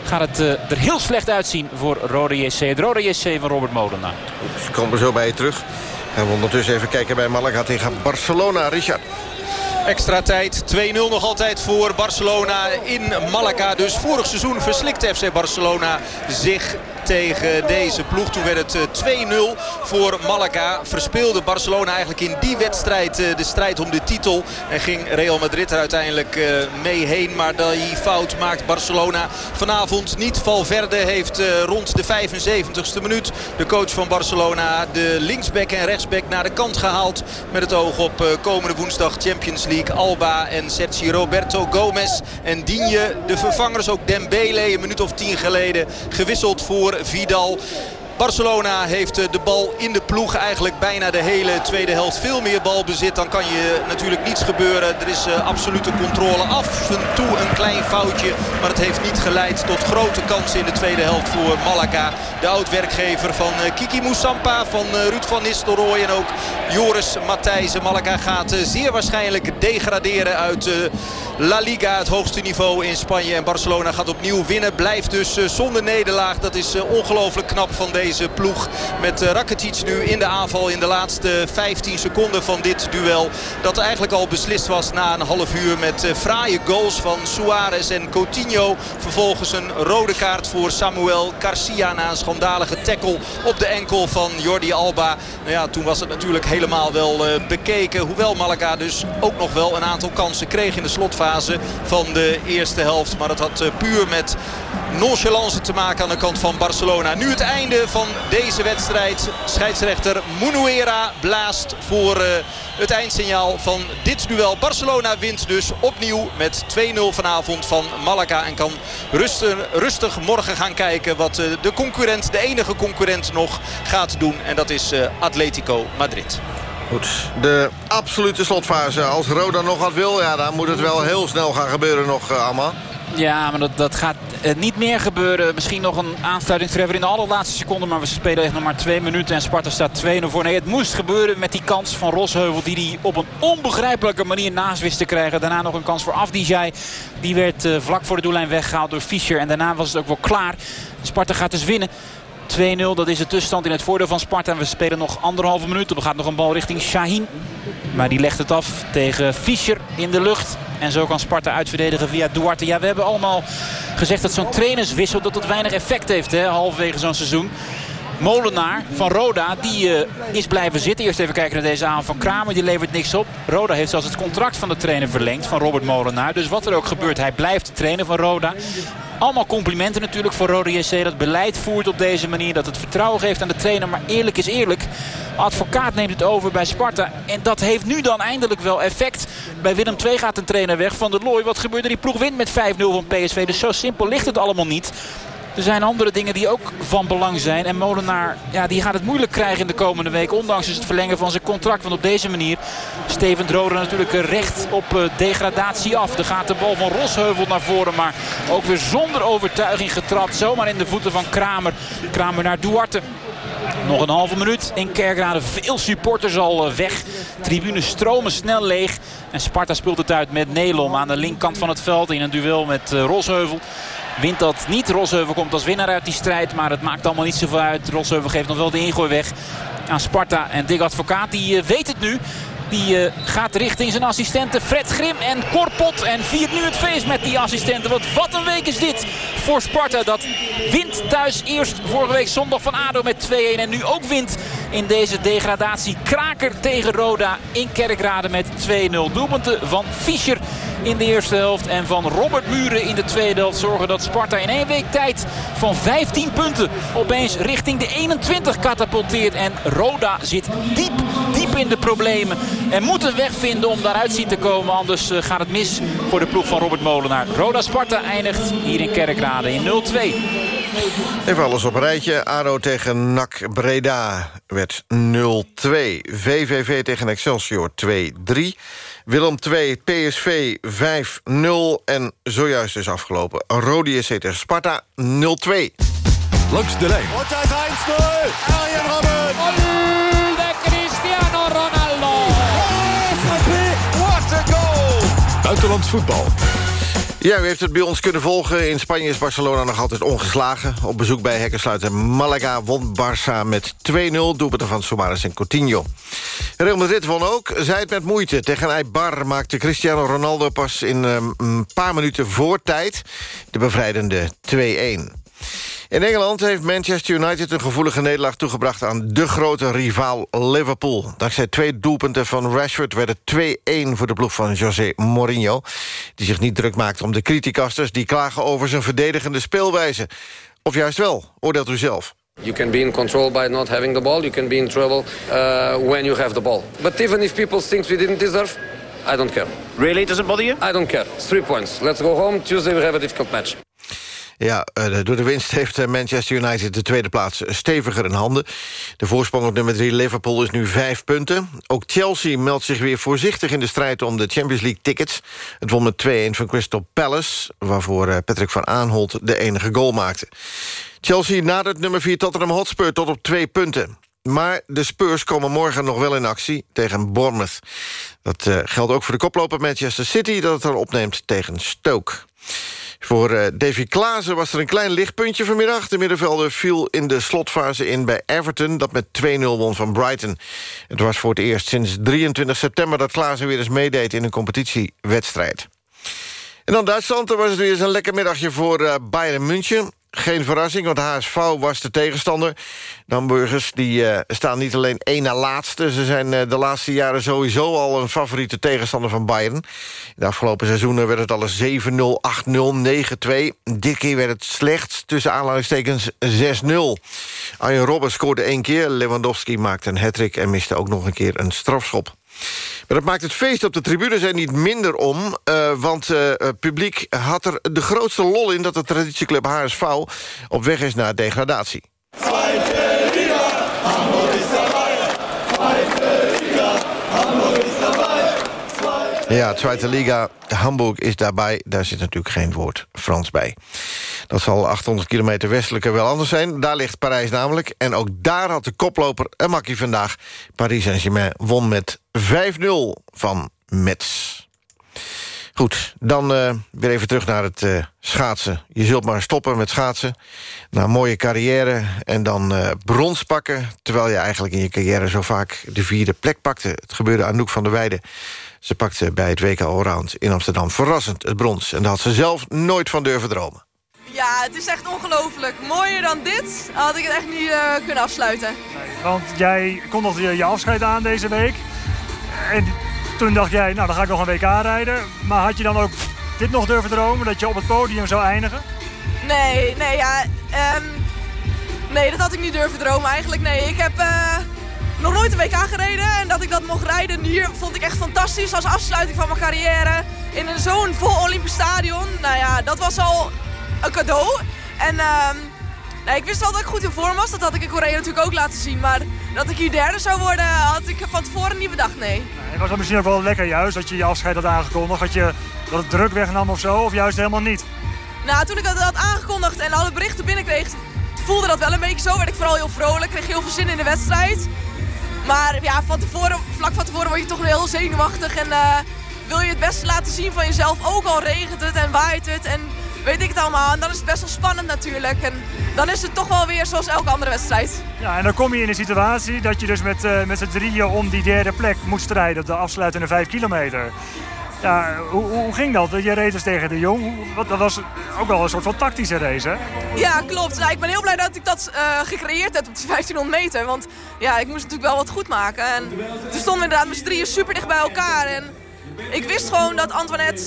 gaat het uh, er heel slecht uitzien voor Rode JC. Het Rode JC van Robert Molenaar. Ze komen zo bij je terug. En we ondertussen even kijken bij Malaga tegen Barcelona. Richard. Extra tijd. 2-0 nog altijd voor Barcelona in Malaga. Dus vorig seizoen verslikte FC Barcelona zich tegen deze ploeg. Toen werd het 2-0 eh, voor Malaga. Verspeelde Barcelona eigenlijk in die wedstrijd eh, de strijd om de titel. En ging Real Madrid er uiteindelijk eh, mee heen. Maar die fout maakt Barcelona vanavond niet. Valverde heeft rond de 75ste minuut de coach van Barcelona de linksback en rechtsback naar de kant gehaald. Met het oog op komende woensdag Champions League. Alba en Sergio Roberto Gomez. En Digne, de vervangers, ook Dembele een minuut of tien geleden gewisseld voor Vidal. Barcelona heeft eh, de bal in de ploeg eigenlijk bijna de hele tweede helft. Veel meer balbezit, dan kan je natuurlijk niets gebeuren. Er is uh, absolute controle af en toe een klein foutje. Maar het heeft niet geleid tot grote kansen in de tweede helft voor Malaga. De oud-werkgever van uh, Kiki Moussampa, van Ruud van Nistelrooy en ook Joris Matthijsen. Malaga gaat zeer waarschijnlijk degraderen uit La Liga, het hoogste niveau in Spanje. En Barcelona gaat opnieuw winnen. Blijft dus zonder nederlaag. Dat is ongelooflijk knap van deze deze ploeg. Met eh, Rakitic nu in de aanval in de laatste 15 seconden van dit duel. Dat eigenlijk al beslist was na een half uur met eh, fraaie goals van Suarez en Coutinho. Vervolgens een rode kaart voor Samuel Garcia na een schandalige tackle op de enkel van Jordi Alba. Nou ja, toen was het natuurlijk helemaal wel eh, bekeken. Hoewel Malaga dus ook nog wel een aantal kansen kreeg in de slotfase van de eerste helft. Maar het had puur met nonchalance te maken aan de kant van Barcelona. Nu het einde van deze wedstrijd. Scheidsrechter Munuera blaast voor uh, het eindsignaal van dit duel. Barcelona wint dus opnieuw met 2-0 vanavond van Malaga. En kan rustig, rustig morgen gaan kijken wat uh, de concurrent, de enige concurrent nog gaat doen. En dat is uh, Atletico Madrid. Goed, de absolute slotfase. Als Roda nog wat wil, ja, dan moet het wel heel snel gaan gebeuren nog, Amma. Ja, maar dat, dat gaat uh, niet meer gebeuren. Misschien nog een aansluitingstreffer in de allerlaatste seconde. Maar we spelen echt nog maar twee minuten. En Sparta staat 2-0 voor. Nee, het moest gebeuren met die kans van Rosheuvel. Die die op een onbegrijpelijke manier naast wist te krijgen. Daarna nog een kans voor Afdijay. Die werd uh, vlak voor de doellijn weggehaald door Fischer. En daarna was het ook wel klaar. Sparta gaat dus winnen. 2-0, dat is de tussenstand in het voordeel van Sparta. We spelen nog anderhalve minuut. Er gaat nog een bal richting Shaheen. Maar die legt het af tegen Fischer in de lucht. En zo kan Sparta uitverdedigen via Duarte. Ja, we hebben allemaal gezegd dat zo'n trainerswissel dat het weinig effect heeft. Hè, halverwege zo'n seizoen. Molenaar van Roda, die uh, is blijven zitten. Eerst even kijken naar deze avond van Kramer, die levert niks op. Roda heeft zelfs het contract van de trainer verlengd, van Robert Molenaar. Dus wat er ook gebeurt, hij blijft trainer van Roda. Allemaal complimenten natuurlijk voor Roda JC. Dat beleid voert op deze manier. Dat het vertrouwen geeft aan de trainer. Maar eerlijk is eerlijk. Advocaat neemt het over bij Sparta. En dat heeft nu dan eindelijk wel effect. Bij Willem II gaat een trainer weg van de Looy. Wat gebeurde? Die ploeg wint met 5-0 van PSV. Dus zo simpel ligt het allemaal niet. Er zijn andere dingen die ook van belang zijn. En Molenaar ja, die gaat het moeilijk krijgen in de komende week. Ondanks dus het verlengen van zijn contract. Want op deze manier Steven Droder natuurlijk recht op eh, degradatie af. Er gaat de bal van Rosheuvel naar voren. Maar ook weer zonder overtuiging getrapt. Zomaar in de voeten van Kramer. Kramer naar Duarte. Nog een halve minuut in Kerkrade. Veel supporters al eh, weg. Tribunes stromen snel leeg. En Sparta speelt het uit met Nelom aan de linkerkant van het veld. In een duel met uh, Rosheuvel. Wint dat niet. Rosheuvel komt als winnaar uit die strijd. Maar het maakt allemaal niet zoveel uit. Rosheuvel geeft nog wel de ingooi weg aan Sparta. En Dick Advocaat die uh, weet het nu. Die uh, gaat richting zijn assistenten Fred Grim en Korpot. En viert nu het feest met die assistenten. Want wat een week is dit voor Sparta. Dat wint thuis eerst vorige week zondag van ADO met 2-1. En nu ook wint in deze degradatie. Kraker tegen Roda in Kerkrade met 2-0. Doelpunten van Fischer in de eerste helft. En van Robert Muren in de tweede helft zorgen dat Sparta in één week tijd van 15 punten opeens richting de 21 katapulteert. En Roda zit diep, diep in de problemen. En moet een weg vinden om daaruit zien te komen. Anders gaat het mis voor de ploeg van Robert Molenaar. Roda Sparta eindigt hier in Kerkrade in 0-2. Even alles op een rijtje. ADO tegen NAC Breda werd 0-2. VVV tegen Excelsior 2-3. Willem 2, PSV 5-0. En zojuist is afgelopen. Rodi SC tegen Sparta 0-2. Langs de lijn. Und das 1-0. Arjen Robben. Buitenlands voetbal. Ja, u heeft het bij ons kunnen volgen. In Spanje is Barcelona nog altijd ongeslagen. Op bezoek bij hekkensluiter Malaga won Barça met 2-0. Doelpunten van Suarez en Coutinho. Real Madrid won ook. Zij het met moeite. Tegen Eibar maakte Cristiano Ronaldo pas in um, een paar minuten voor tijd... de bevrijdende 2-1. In Engeland heeft Manchester United een gevoelige nederlaag toegebracht... aan de grote rivaal Liverpool. Dankzij twee doelpunten van Rashford werd het 2-1 voor de ploeg van José Mourinho... die zich niet druk maakt om de criticasters... die klagen over zijn verdedigende speelwijze. Of juist wel, oordeelt u zelf. You can be in control by not having the ball. You can be in trouble uh, when you have the ball. But even if people think we didn't deserve, I don't care. Really? Does it bother you? I don't care. Three points. Let's go home. Tuesday we have a difficult match. Ja, door de winst heeft Manchester United de tweede plaats steviger in handen. De voorsprong op nummer 3 Liverpool is nu vijf punten. Ook Chelsea meldt zich weer voorzichtig in de strijd om de Champions League tickets. Het won met 2-1 van Crystal Palace, waarvoor Patrick van Aanholt de enige goal maakte. Chelsea nadert nummer 4 Tottenham Hotspur tot op twee punten. Maar de Spurs komen morgen nog wel in actie tegen Bournemouth. Dat geldt ook voor de koploper Manchester City... dat het er opneemt tegen Stoke. Voor uh, Davy Klaassen was er een klein lichtpuntje vanmiddag. De middenvelder viel in de slotfase in bij Everton... dat met 2-0 won van Brighton. Het was voor het eerst sinds 23 september... dat Klaassen weer eens meedeed in een competitiewedstrijd. En dan Duitsland, was het weer eens een lekker middagje voor uh, Bayern München. Geen verrassing, want HSV was de tegenstander. De Hamburgers die, uh, staan niet alleen één na laatste... ze zijn uh, de laatste jaren sowieso al een favoriete tegenstander van Bayern. De afgelopen seizoenen werd het al eens 7-0, 8-0, 9-2. Dit keer werd het slechts tussen aanhalingstekens 6-0. Arjen Robben scoorde één keer, Lewandowski maakte een hattrick... en miste ook nog een keer een strafschop. Maar dat maakt het feest op de tribune zijn niet minder om. Uh, want het uh, publiek had er de grootste lol in... dat de traditieclub HSV op weg is naar degradatie Liga, Hamburg is dabei. Zweite Liga, Hamburg is dabei. Ja, Tweede Liga, Hamburg is daarbij. Daar zit natuurlijk geen woord Frans bij. Dat zal 800 kilometer westelijker wel anders zijn. Daar ligt Parijs namelijk. En ook daar had de koploper een makkie vandaag. Paris Saint-Germain won met 5-0 van Metz. Goed, dan uh, weer even terug naar het uh, schaatsen. Je zult maar stoppen met schaatsen. Na mooie carrière en dan uh, brons pakken... terwijl je eigenlijk in je carrière zo vaak de vierde plek pakte. Het gebeurde aan Noek van der Weijden. Ze pakte bij het WK Allround in Amsterdam verrassend het brons. En daar had ze zelf nooit van durven dromen. Ja, het is echt ongelooflijk. Mooier dan dit had ik het echt niet uh, kunnen afsluiten. Want jij kondigde je, je afscheid aan deze week. En toen dacht jij, nou dan ga ik nog een WK rijden. Maar had je dan ook dit nog durven dromen, dat je op het podium zou eindigen? Nee, nee, ja. Um, nee, dat had ik niet durven dromen eigenlijk. Nee, ik heb uh, nog nooit een WK gereden. En dat ik dat mocht hier vond ik echt fantastisch als afsluiting van mijn carrière. In zo'n vol Olympisch stadion. Nou ja, dat was al een cadeau. En ehm, nou, ik wist wel dat ik goed in vorm was. Dat had ik in Korea natuurlijk ook laten zien. Maar dat ik hier derde zou worden, had ik van tevoren niet bedacht, nee. Het was dan misschien ook wel lekker juist dat je je afscheid had aangekondigd. Dat, je, dat het druk wegnam of zo, of juist helemaal niet. Nou, toen ik dat had aangekondigd en alle berichten binnenkreeg, voelde dat wel een beetje zo. Werd ik vooral heel vrolijk, kreeg heel veel zin in de wedstrijd. Maar ja, van vlak van tevoren word je toch heel zenuwachtig. En eh, wil je het beste laten zien van jezelf. Ook al regent het en waait het en weet ik het allemaal. En dan is het best wel spannend natuurlijk. En dan is het toch wel weer zoals elke andere wedstrijd. Ja, en dan kom je in een situatie dat je dus met, uh, met z'n drieën om die derde plek moet strijden op de afsluitende vijf kilometer. Ja, hoe, ging dat? Je reed dus tegen de Jong. Dat was ook wel een soort van tactische race, hè? Ja, klopt. Nou, ik ben heel blij dat ik dat uh, gecreëerd heb op die 1500 meter. Want ja, ik moest natuurlijk wel wat goed maken. En toen stonden inderdaad z'n drieën super dicht bij elkaar. En ik wist gewoon dat Antoinette,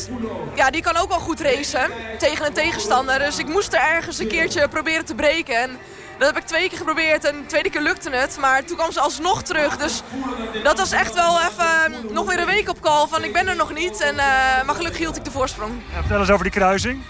ja, die kan ook wel goed racen tegen een tegenstander. Dus ik moest er ergens een keertje proberen te breken. En dat heb ik twee keer geprobeerd en de tweede keer lukte het. Maar toen kwam ze alsnog terug. Dus dat was echt wel even nog weer een week op call van ik ben er nog niet. En, uh, maar gelukkig hield ik de voorsprong. Ja, vertel eens over die kruising.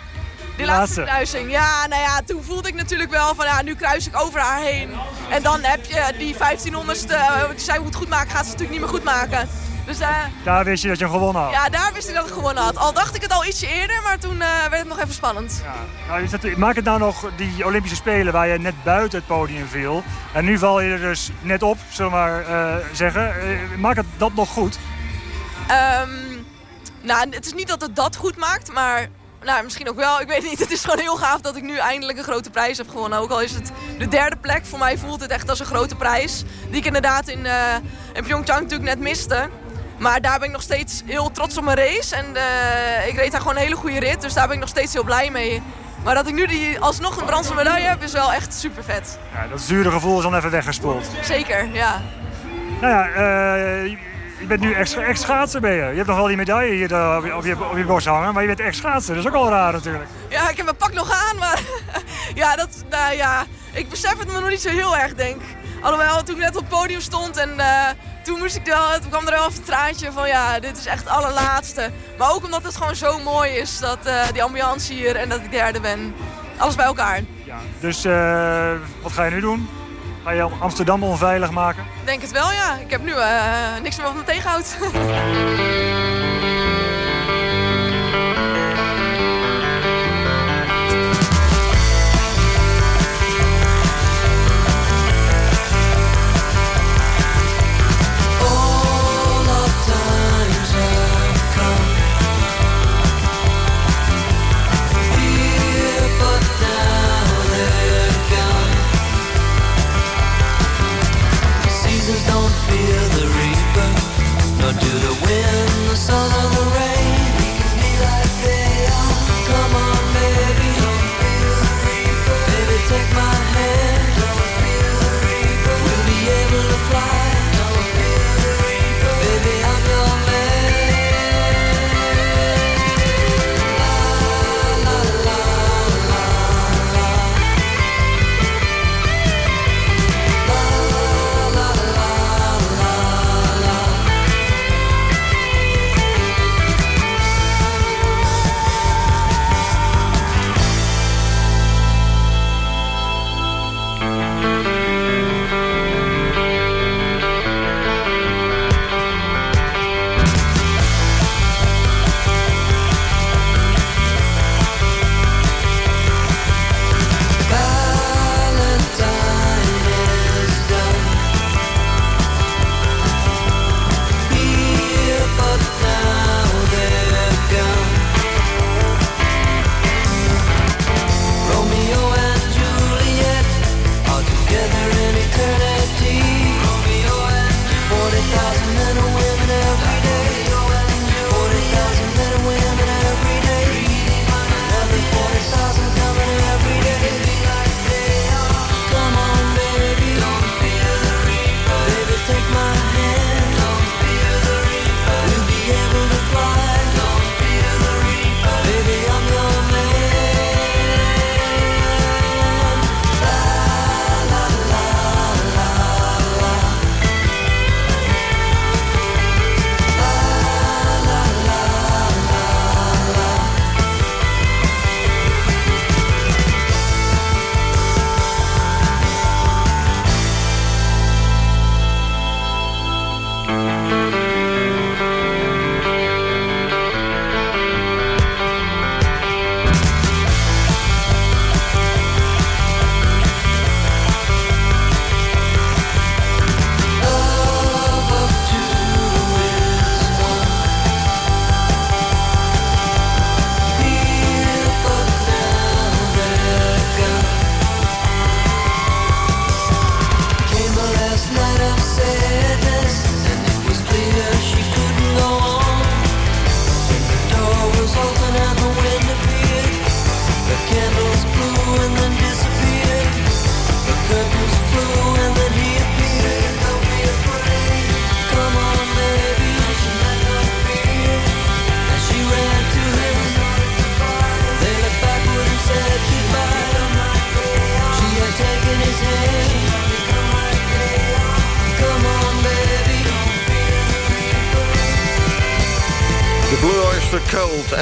Die laatste, kruising. Ja, nou ja, toen voelde ik natuurlijk wel van ja, nu kruis ik over haar heen. En dan heb je die 1500ste, ik zei moet goed maken, gaat ze natuurlijk niet meer goed maken. Dus, uh, daar wist je dat je gewonnen had? Ja, daar wist ik dat ik gewonnen had. Al dacht ik het al ietsje eerder, maar toen uh, werd het nog even spannend. Ja. Nou, het, maak het nou nog die Olympische Spelen waar je net buiten het podium viel. En nu val je er dus net op, zullen we maar uh, zeggen. maak het dat nog goed? Um, nou, het is niet dat het dat goed maakt, maar nou, misschien ook wel. Ik weet niet. Het is gewoon heel gaaf dat ik nu eindelijk een grote prijs heb gewonnen. Ook al is het de derde plek. Voor mij voelt het echt als een grote prijs. Die ik inderdaad in, uh, in Pyeongchang natuurlijk net miste. Maar daar ben ik nog steeds heel trots op mijn race. En uh, ik reed daar gewoon een hele goede rit. Dus daar ben ik nog steeds heel blij mee. Maar dat ik nu die, alsnog een bronzen medaille heb, is wel echt super vet. Ja, dat zure gevoel is dan even weggespoeld. Zeker, ja. Nou ja, uh, je bent nu ex-schaatser ben je. Je hebt nog wel die medaille hier uh, op, je, op, je, op je borst hangen, maar je bent ex-schaatser. Dat is ook al raar natuurlijk. Ja, ik heb mijn pak nog aan, maar ja, dat, nou ja, ik besef het me nog niet zo heel erg, denk Alhoewel, toen ik net op het podium stond en uh, toen, moest ik wel, toen kwam er wel een traantje van ja, dit is echt allerlaatste. Maar ook omdat het gewoon zo mooi is, dat, uh, die ambiance hier en dat ik derde ben. Alles bij elkaar. Ja, dus uh, wat ga je nu doen? Ga je Amsterdam onveilig maken? Denk het wel, ja. Ik heb nu niks meer wat me tegenhoudt.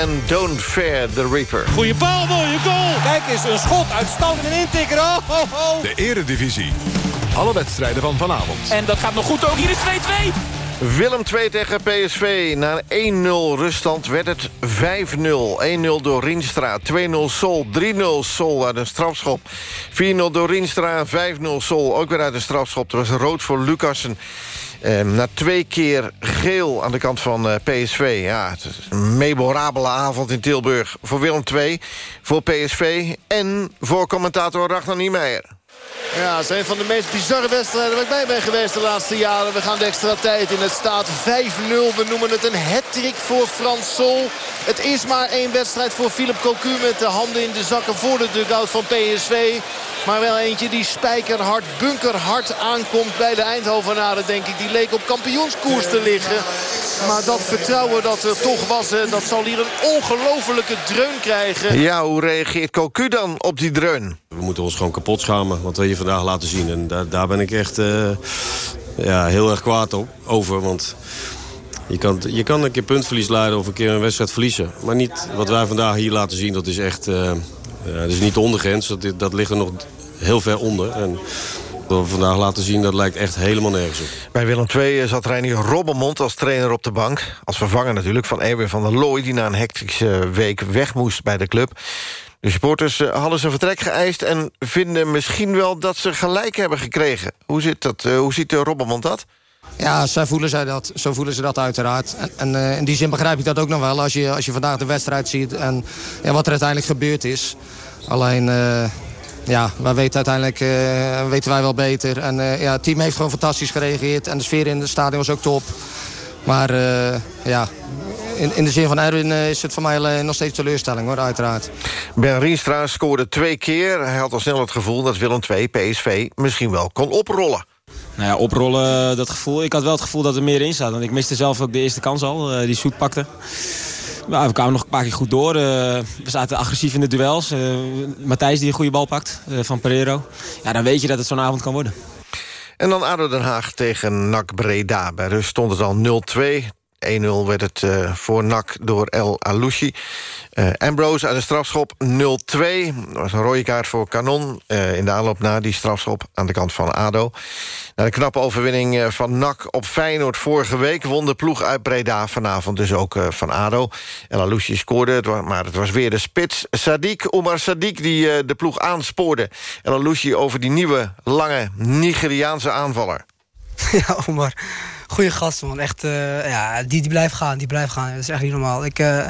en Don't Fear the Reaper. Goeie bal, mooie goal. Kijk eens, een schot uitstoot en intikker. Oh, oh, oh. De Eredivisie. Alle wedstrijden van vanavond. En dat gaat nog goed ook. Hier is 2-2. Willem 2 tegen PSV. Na 1-0 ruststand werd het 5-0. 1-0 door Rienstra, 2-0 Sol, 3-0 Sol uit een strafschop. 4-0 door Rienstra, 5-0 Sol, ook weer uit een strafschop. Het was rood voor Lucassen. Eh, na twee keer geel aan de kant van eh, PSV. Ja, het is een memorabele avond in Tilburg voor Willem 2, voor PSV... en voor commentator Ragnar Niemeyer. Ja, het is een van de meest bizarre wedstrijden waar ik bij ben geweest de laatste jaren. We gaan de extra tijd in. Het staat 5-0. We noemen het een hat voor Frans Sol. Het is maar één wedstrijd voor Philip Cocu met de handen in de zakken voor de dugout van PSV. Maar wel eentje die spijkerhard, bunkerhard aankomt bij de Eindhovenaren, denk ik. Die leek op kampioenskoers te liggen. Maar dat vertrouwen dat er toch was, dat zal hier een ongelofelijke dreun krijgen. Ja, hoe reageert Cocu dan op die dreun? We moeten ons gewoon kapot schamen, wat we hier vandaag laten zien. En daar, daar ben ik echt uh, ja, heel erg kwaad op, over. Want je kan, je kan een keer puntverlies leiden of een keer een wedstrijd verliezen. Maar niet wat wij vandaag hier laten zien, dat is echt... Ja, dat is niet de ondergrens, dat, dat ligt er nog heel ver onder. En wat we vandaag laten zien, dat lijkt echt helemaal nergens op. Bij Willem II zat Reinier Robbenmond als trainer op de bank. Als vervanger natuurlijk van Erwin van der Looy... die na een hectische week weg moest bij de club. De supporters eh, hadden zijn vertrek geëist... en vinden misschien wel dat ze gelijk hebben gekregen. Hoe, zit dat, uh, hoe ziet Robbenmond dat? Ja, zo voelen, zij dat, zo voelen ze dat uiteraard. En, in die zin begrijp ik dat ook nog wel. Als je, als je vandaag de wedstrijd ziet en wat er uiteindelijk gebeurd is. Alleen, ja, wij weten uiteindelijk weten wij wel beter. En ja, het team heeft gewoon fantastisch gereageerd. En de sfeer in het stadion was ook top. Maar ja, in, in, de zin van Erwin is het voor mij nog steeds teleurstelling, hoor, uiteraard. Ben Rienstra scoorde twee keer. Hij had al snel het gevoel dat Willem II PSV misschien wel kon oprollen. Nou ja, oprollen, dat gevoel. Ik had wel het gevoel dat er meer in zat. Want ik miste zelf ook de eerste kans al, uh, die zoet pakte. Maar we kwamen nog een paar keer goed door. Uh, we zaten agressief in de duels. Uh, Matthijs die een goede bal pakt van Pereiro. Ja, dan weet je dat het zo'n avond kan worden. En dan ADO Den Haag tegen NAC Breda. Bij rust stond het al 0-2. 1-0 werd het uh, voor NAC door El Alouchi. Uh, Ambrose uit de strafschop 0-2. Dat was een rode kaart voor Canon uh, in de aanloop naar die strafschop aan de kant van ADO. Na de knappe overwinning van NAC op Feyenoord vorige week... won de ploeg uit Breda vanavond dus ook van ADO. El Alouchi scoorde, maar het was weer de spits Sadiq, Omar Sadiq... die de ploeg aanspoorde. El Alouchi over die nieuwe, lange Nigeriaanse aanvaller. Ja, Omar goede gast, man. Echt, uh, ja, die, die blijft gaan, die blijft gaan. Dat is echt niet normaal. Ik, uh,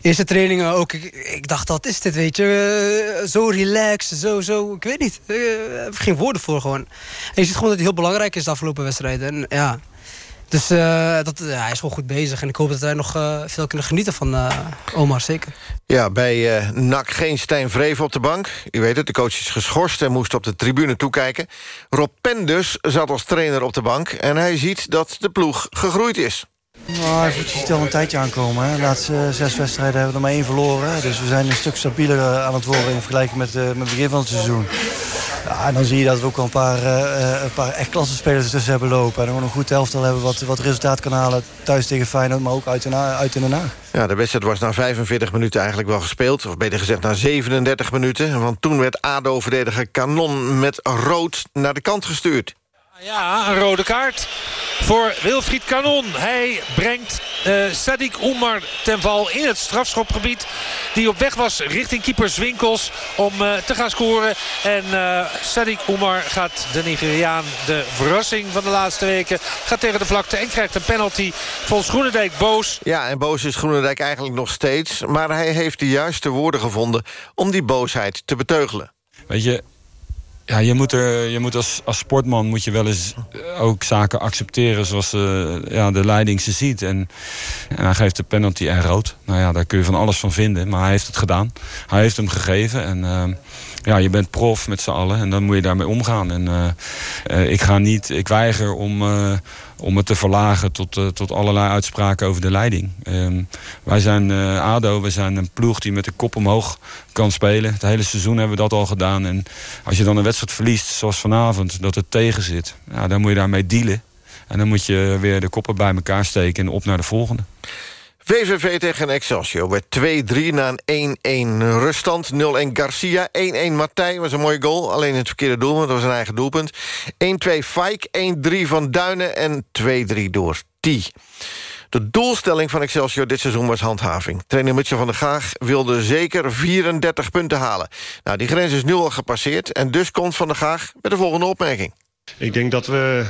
eerste trainingen ook, ik, ik, dacht, wat is dit, weet je? Uh, zo relaxed, zo, zo, ik weet niet. Heb geen woorden voor gewoon. En je ziet gewoon dat hij heel belangrijk is de afgelopen wedstrijden. En ja, dus uh, dat, ja, hij is gewoon goed bezig. En ik hoop dat wij nog uh, veel kunnen genieten van uh, Omar, zeker. Ja, bij NAC geen Stijn Vreven op de bank. U weet het, de coach is geschorst en moest op de tribune toekijken. Rob Pendus zat als trainer op de bank. En hij ziet dat de ploeg gegroeid is. Nou, hij voelt zich al een tijdje aankomen. Hè. De laatste zes wedstrijden hebben we er maar één verloren. Dus we zijn een stuk stabieler aan het worden in vergelijking met, met het begin van het seizoen. Ja, en dan zie je dat we ook al een paar, uh, een paar echt klassenspelers tussen hebben lopen. En gewoon een goed elftal hebben wat, wat resultaat kan halen. Thuis tegen Feyenoord, maar ook uit in, uit in Den Haag. Ja, de wedstrijd was na 45 minuten eigenlijk wel gespeeld. Of beter gezegd na 37 minuten. Want toen werd ADO-verdediger Kanon met rood naar de kant gestuurd. Ja, een rode kaart voor Wilfried Kanon. Hij brengt uh, Sadiq Oumar ten val in het strafschopgebied. Die op weg was richting keeper Zwinkels om uh, te gaan scoren. En uh, Sadiq Oumar gaat de Nigeriaan, de verrassing van de laatste weken... gaat tegen de vlakte en krijgt een penalty. Volgens Groenendijk boos. Ja, en boos is Groenendijk eigenlijk nog steeds. Maar hij heeft de juiste woorden gevonden om die boosheid te beteugelen. Weet je, ja, je moet, er, je moet als, als sportman moet je wel eens ook zaken accepteren zoals uh, ja, de leiding ze ziet. En, en, hij geeft de penalty en rood. Nou ja, daar kun je van alles van vinden. Maar hij heeft het gedaan. Hij heeft hem gegeven. En uh, ja, je bent prof met z'n allen. En dan moet je daarmee omgaan. En ik ga niet, ik weiger om om het te verlagen tot, uh, tot allerlei uitspraken over de leiding. Um, wij zijn uh, ADO, we zijn een ploeg die met de kop omhoog kan spelen. Het hele seizoen hebben we dat al gedaan. En als je dan een wedstrijd verliest, zoals vanavond, dat het tegen zit... Ja, dan moet je daarmee dealen. En dan moet je weer de koppen bij elkaar steken en op naar de volgende. VVV tegen Excelsior werd 2-3 na een 1-1 ruststand. 0-1 Garcia, 1-1 Matthij, was een mooie goal. Alleen het verkeerde doel, want dat was een eigen doelpunt. 1-2 Fijk, 1-3 Van Duinen en 2-3 door T. De doelstelling van Excelsior dit seizoen was handhaving. Trainer Mitchell van der Gaag wilde zeker 34 punten halen. Nou, die grens is nu al gepasseerd... en dus komt Van der Gaag met de volgende opmerking. Ik denk dat we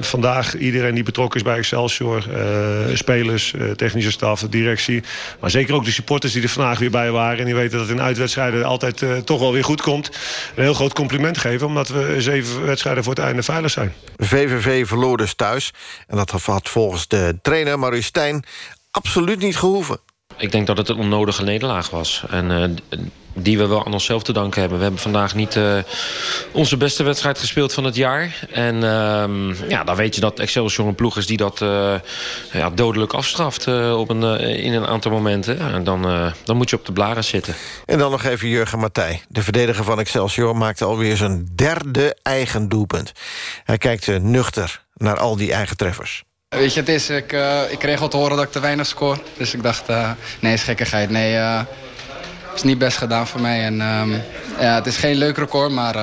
vandaag iedereen die betrokken is bij Excelsior... Uh, spelers, uh, technische staf, directie... maar zeker ook de supporters die er vandaag weer bij waren... en die weten dat in uitwedstrijden altijd uh, toch wel weer goed komt... een heel groot compliment geven... omdat we zeven wedstrijden voor het einde veilig zijn. VVV verloor dus thuis. En dat had volgens de trainer Maurice Stijn absoluut niet gehoeven. Ik denk dat het een onnodige nederlaag was. En uh, die we wel aan onszelf te danken hebben. We hebben vandaag niet uh, onze beste wedstrijd gespeeld van het jaar. En uh, ja, dan weet je dat Excelsior een ploeg is die dat uh, ja, dodelijk afstraft op een, in een aantal momenten. en dan, dan moet je op de blaren zitten. En dan nog even Jurgen Matthij. De verdediger van Excelsior maakte alweer zijn derde eigen doelpunt. Hij kijkt nuchter naar al die eigen treffers. Weet je, het is, ik, uh, ik kreeg al te horen dat ik te weinig scoor. Dus ik dacht, uh, nee, is gekkigheid. Nee, uh, is niet best gedaan voor mij. En, ja, het is geen leuk record, maar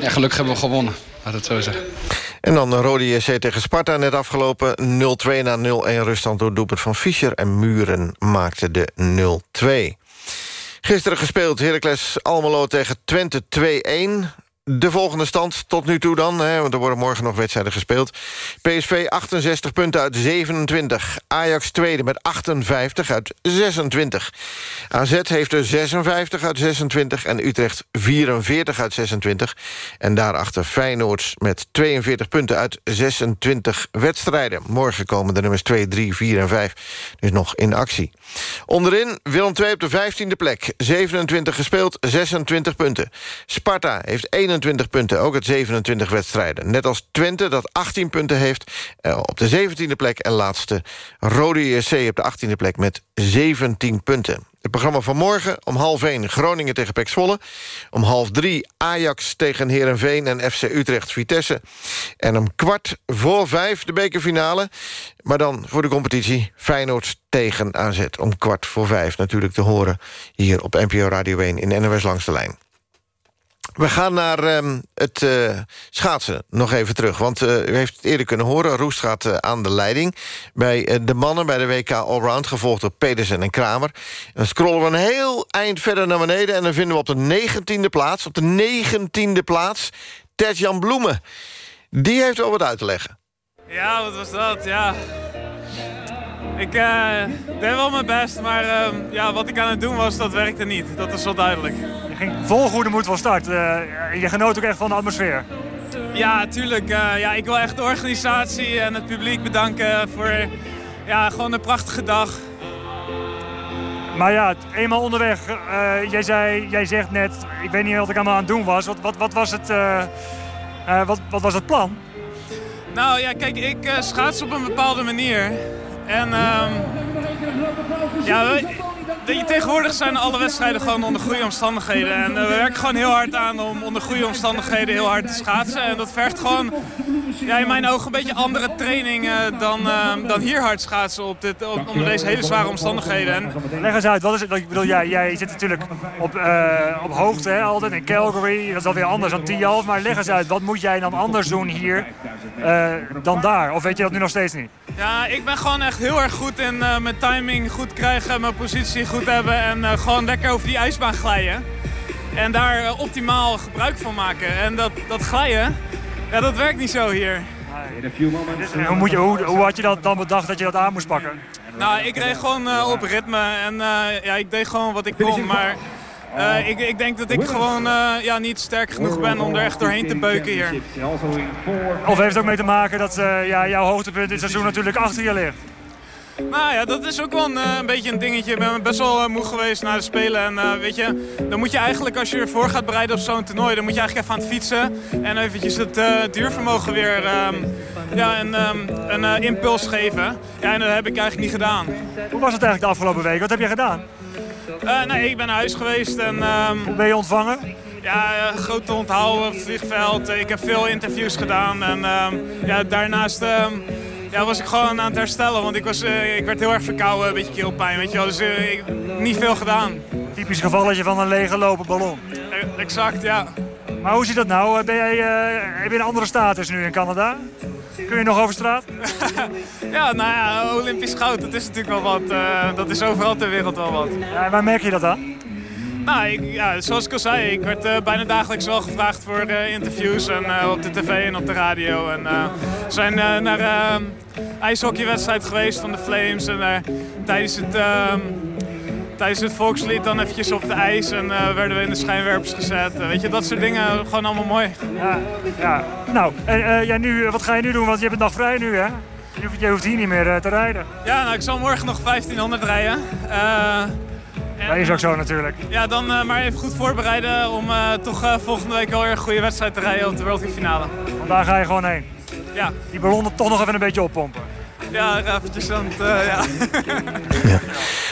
ja, gelukkig hebben we gewonnen. Laat het zo zeggen. En dan Rode JC tegen Sparta net afgelopen. 0-2 na 0-1 ruststand door doelpunt van Fischer. En Muren maakte de 0-2. Gisteren gespeeld Heracles Almelo tegen Twente 2-1 de volgende stand tot nu toe dan, hè, want er worden morgen nog wedstrijden gespeeld. PSV 68 punten uit 27. Ajax tweede met 58 uit 26. AZ heeft er 56 uit 26 en Utrecht 44 uit 26. En daarachter Feyenoord met 42 punten uit 26 wedstrijden. Morgen komen de nummers 2, 3, 4 en 5 dus nog in actie. Onderin Willem 2 op de 15e plek. 27 gespeeld, 26 punten. Sparta heeft 21 27 punten, ook het 27 wedstrijden. Net als Twente, dat 18 punten heeft eh, op de 17e plek... en laatste Rode JC op de 18e plek met 17 punten. Het programma van morgen om half 1 Groningen tegen Pek Zwolle. Om half 3 Ajax tegen Herenveen en FC Utrecht Vitesse. En om kwart voor vijf de bekerfinale. Maar dan voor de competitie Feyenoord tegen AZ. Om kwart voor vijf natuurlijk te horen hier op NPO Radio 1 in NOS Langs de Lijn. We gaan naar um, het uh, schaatsen nog even terug. Want uh, u heeft het eerder kunnen horen. Roest gaat uh, aan de leiding. Bij de mannen bij de WK Allround. Gevolgd door Pedersen en Kramer. En dan scrollen we een heel eind verder naar beneden. En dan vinden we op de 19e plaats. Op de 19e plaats. Tertjan Bloemen. Die heeft wel wat uit te leggen. Ja, wat was dat? Ja. Ik deed wel mijn best. Maar ja, wat ik aan het doen was, dat werkte niet. Dat is wel duidelijk ging vol goede moed van start. Uh, je genoot ook echt van de atmosfeer. Ja, tuurlijk. Uh, ja, ik wil echt de organisatie en het publiek bedanken voor ja, gewoon een prachtige dag. Maar ja, eenmaal onderweg, uh, jij, zei, jij zegt net, ik weet niet wat ik allemaal aan het doen was. Wat, wat, wat, was, het, wat, wat was het plan? Nou ja, kijk, ik schaats op een bepaalde manier. En um, ja, tegenwoordig zijn alle wedstrijden gewoon onder goede omstandigheden. En eh, we werken gewoon heel hard aan om onder goede omstandigheden heel hard te schaatsen. En dat vergt gewoon ja, in mijn ogen een beetje andere training dan, uh, dan hier hard schaatsen op dit, op, onder deze hele zware omstandigheden. En... Leg eens uit, wat is het? Ik bedoel, jij, jij zit natuurlijk op, uh, op hoogte hè, altijd in Calgary. Dat is alweer anders dan Tialf. Maar leg eens uit, wat moet jij dan anders doen hier uh, dan daar? Of weet je dat nu nog steeds niet? Ja, ik ben gewoon echt heel erg goed in mijn timing goed krijgen, mijn positie goed hebben en gewoon lekker over die ijsbaan glijden. En daar optimaal gebruik van maken. En dat, dat glijden, ja, dat werkt niet zo hier. hoe, moet je, hoe, hoe, had je dat dan bedacht dat je dat aan moest pakken? Nou, ik reed gewoon uh, op ritme en uh, ja, ik deed gewoon wat ik kon. Maar uh, ik, ik, denk dat ik gewoon ja, niet sterk genoeg ben om er echt doorheen te beuken hier. Of heeft het ook mee te maken dat ja, jouw hoogtepunt in het seizoen natuurlijk achter je ligt? Nou ja, dat is ook wel een, een beetje een dingetje. Ik ben best wel moe geweest na de Spelen. En uh, weet je, dan moet je eigenlijk, als je ervoor gaat bereiden op zo'n toernooi... dan moet je eigenlijk even aan het fietsen. En eventjes het duurvermogen weer um, ja, een, um, een impuls geven. Ja, en dat heb ik eigenlijk niet gedaan. Hoe was het eigenlijk de afgelopen week? Wat heb je gedaan? Nee, ik ben naar huis geweest en... Um, Hoe ben je ontvangen? Ja, grote onthouden op het vliegveld. Ik heb veel interviews gedaan. En ja, daarnaast ja, was ik gewoon aan het herstellen. Want ik, was, eh, ik werd heel erg verkouden, een beetje keelpijn, weet je wel. Dus eh, ik, niet veel gedaan. Typisch gevalletje van een lege lopen ballon. Eh, exact, ja. Maar hoe zit dat nou? Ben jij, eh, heb je een andere status nu in Canada? Kun je nog over straat? Ja, nou ja, Olympisch goud, dat is natuurlijk wel wat. eh, dat is overal ter wereld wel wat. Ja, waar merk je dat aan? Nou, ik, ja, zoals ik al zei, ik werd eh, bijna dagelijks wel gevraagd voor eh, interviews en, op de tv en op de radio. En, we zijn naar een ijshockeywedstrijd geweest van de Flames en tijdens het... Tijdens het volkslied dan eventjes op het ijs en eh, werden we in de schijnwerpers gezet. Eh, weet je, dat soort dingen, gewoon allemaal mooi. Ja, ja. Nou, en eh, jij nu, wat ga je nu doen? Want je hebt een dag vrij nu, hè? Je hoeft, je hoeft hier niet meer eh, te rijden. Ja, nou, ik zal morgen nog 1500 rijden. Eh, Dat is ook zo natuurlijk. Ja, dan eh, maar even goed voorbereiden om eh, toch eh, volgende week alweer een goede wedstrijd te rijden op de World Cup finale. Want daar ga je gewoon heen. Ja. Die ballonnen toch nog even een beetje oppompen. Ja, eventjes aan het, eh, ja.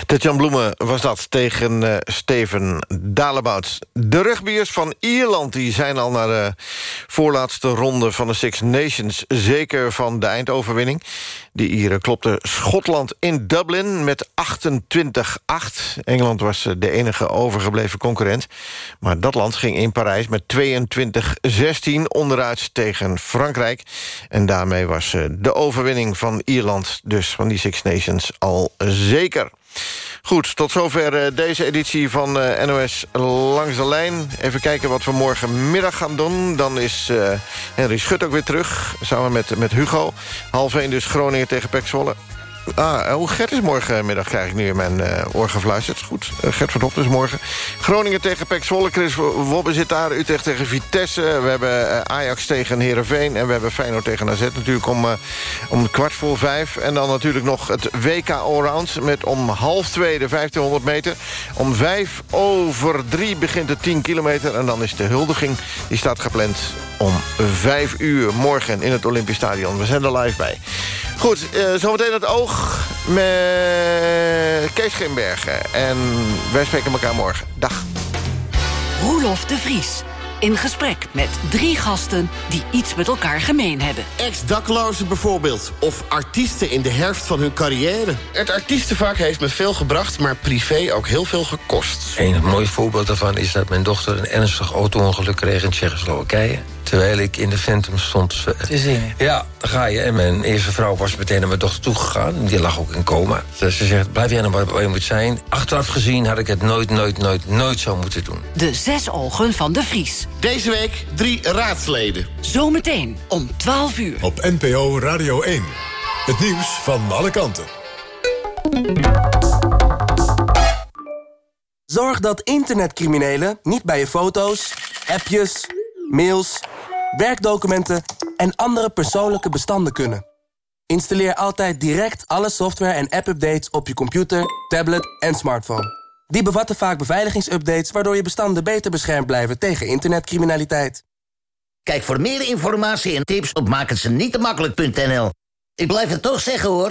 Jan Bloemen was dat tegen eh, Steven Dalebout. De rugbiers van Ierland die zijn al naar de voorlaatste ronde van de Six Nations. Zeker van de eindoverwinning. De Ieren klopten Schotland in Dublin met 28-8. Engeland was eh, de enige overgebleven concurrent. Maar dat land ging in Parijs met 22-16 onderuit tegen Frankrijk. En daarmee was eh, de overwinning van Ierland, dus van die Six Nations, al zeker. Goed, tot zover eh, deze editie van eh, NOS Langs de Lijn. Even kijken wat we morgenmiddag gaan doen. Dan is eh, Henry Schut ook weer terug, samen met, met Hugo. Half 1 dus Groningen tegen Pek Zwolle. Ah, hoe Gert is morgenmiddag, krijg ik nu in mijn eh oor gefluisterd. Goed, eh, Gert van Dop is morgen. Groningen tegen Pek Zwolle, Chris Wobbe zit daar. Utrecht tegen Vitesse. We hebben eh, Ajax tegen Heerenveen. En we hebben Feyenoord tegen AZ natuurlijk om, om kwart voor vijf. En dan natuurlijk nog het WK Allround met om half twee de 1500 meter. Om vijf over drie begint de 10 kilometer. En dan is de huldiging, die staat gepland om vijf uur morgen in het Olympisch Stadion. We zijn er live bij. Goed, eh, zometeen het oog met Kees Grimbergen. En wij spreken elkaar morgen. Dag. Roelof de Vries. In gesprek met drie gasten die iets met elkaar gemeen hebben. Ex-daklozen bijvoorbeeld. Of artiesten in de herfst van hun carrière. Het artiestenvak heeft me veel gebracht, maar privé ook heel veel gekost. Een mooi voorbeeld daarvan is dat mijn dochter een ernstig auto-ongeluk kreeg in Tsjechoslowakije. Terwijl ik in de Phantom stond. Te zingen. Ja, daar ga je. En mijn eerste vrouw was meteen naar mijn dochter toegegaan. Die lag ook in coma. Dus ze zegt, blijf jij nou waar je moet zijn. Achteraf gezien had ik het nooit, nooit, nooit, nooit zo moeten doen. De zes ogen van de Vries. Deze week drie raadsleden. Zometeen om 12 uur. Op NPO Radio 1. Het nieuws van alle kanten. Zorg dat internetcriminelen niet bij je foto's, appjes, mails, werkdocumenten en andere persoonlijke bestanden kunnen. Installeer altijd direct alle software en app-updates op je computer, tablet en smartphone. Die bevatten vaak beveiligingsupdates waardoor je bestanden beter beschermd blijven tegen internetcriminaliteit. Kijk voor meer informatie en tips op makkelijk.nl. Ik blijf het toch zeggen hoor.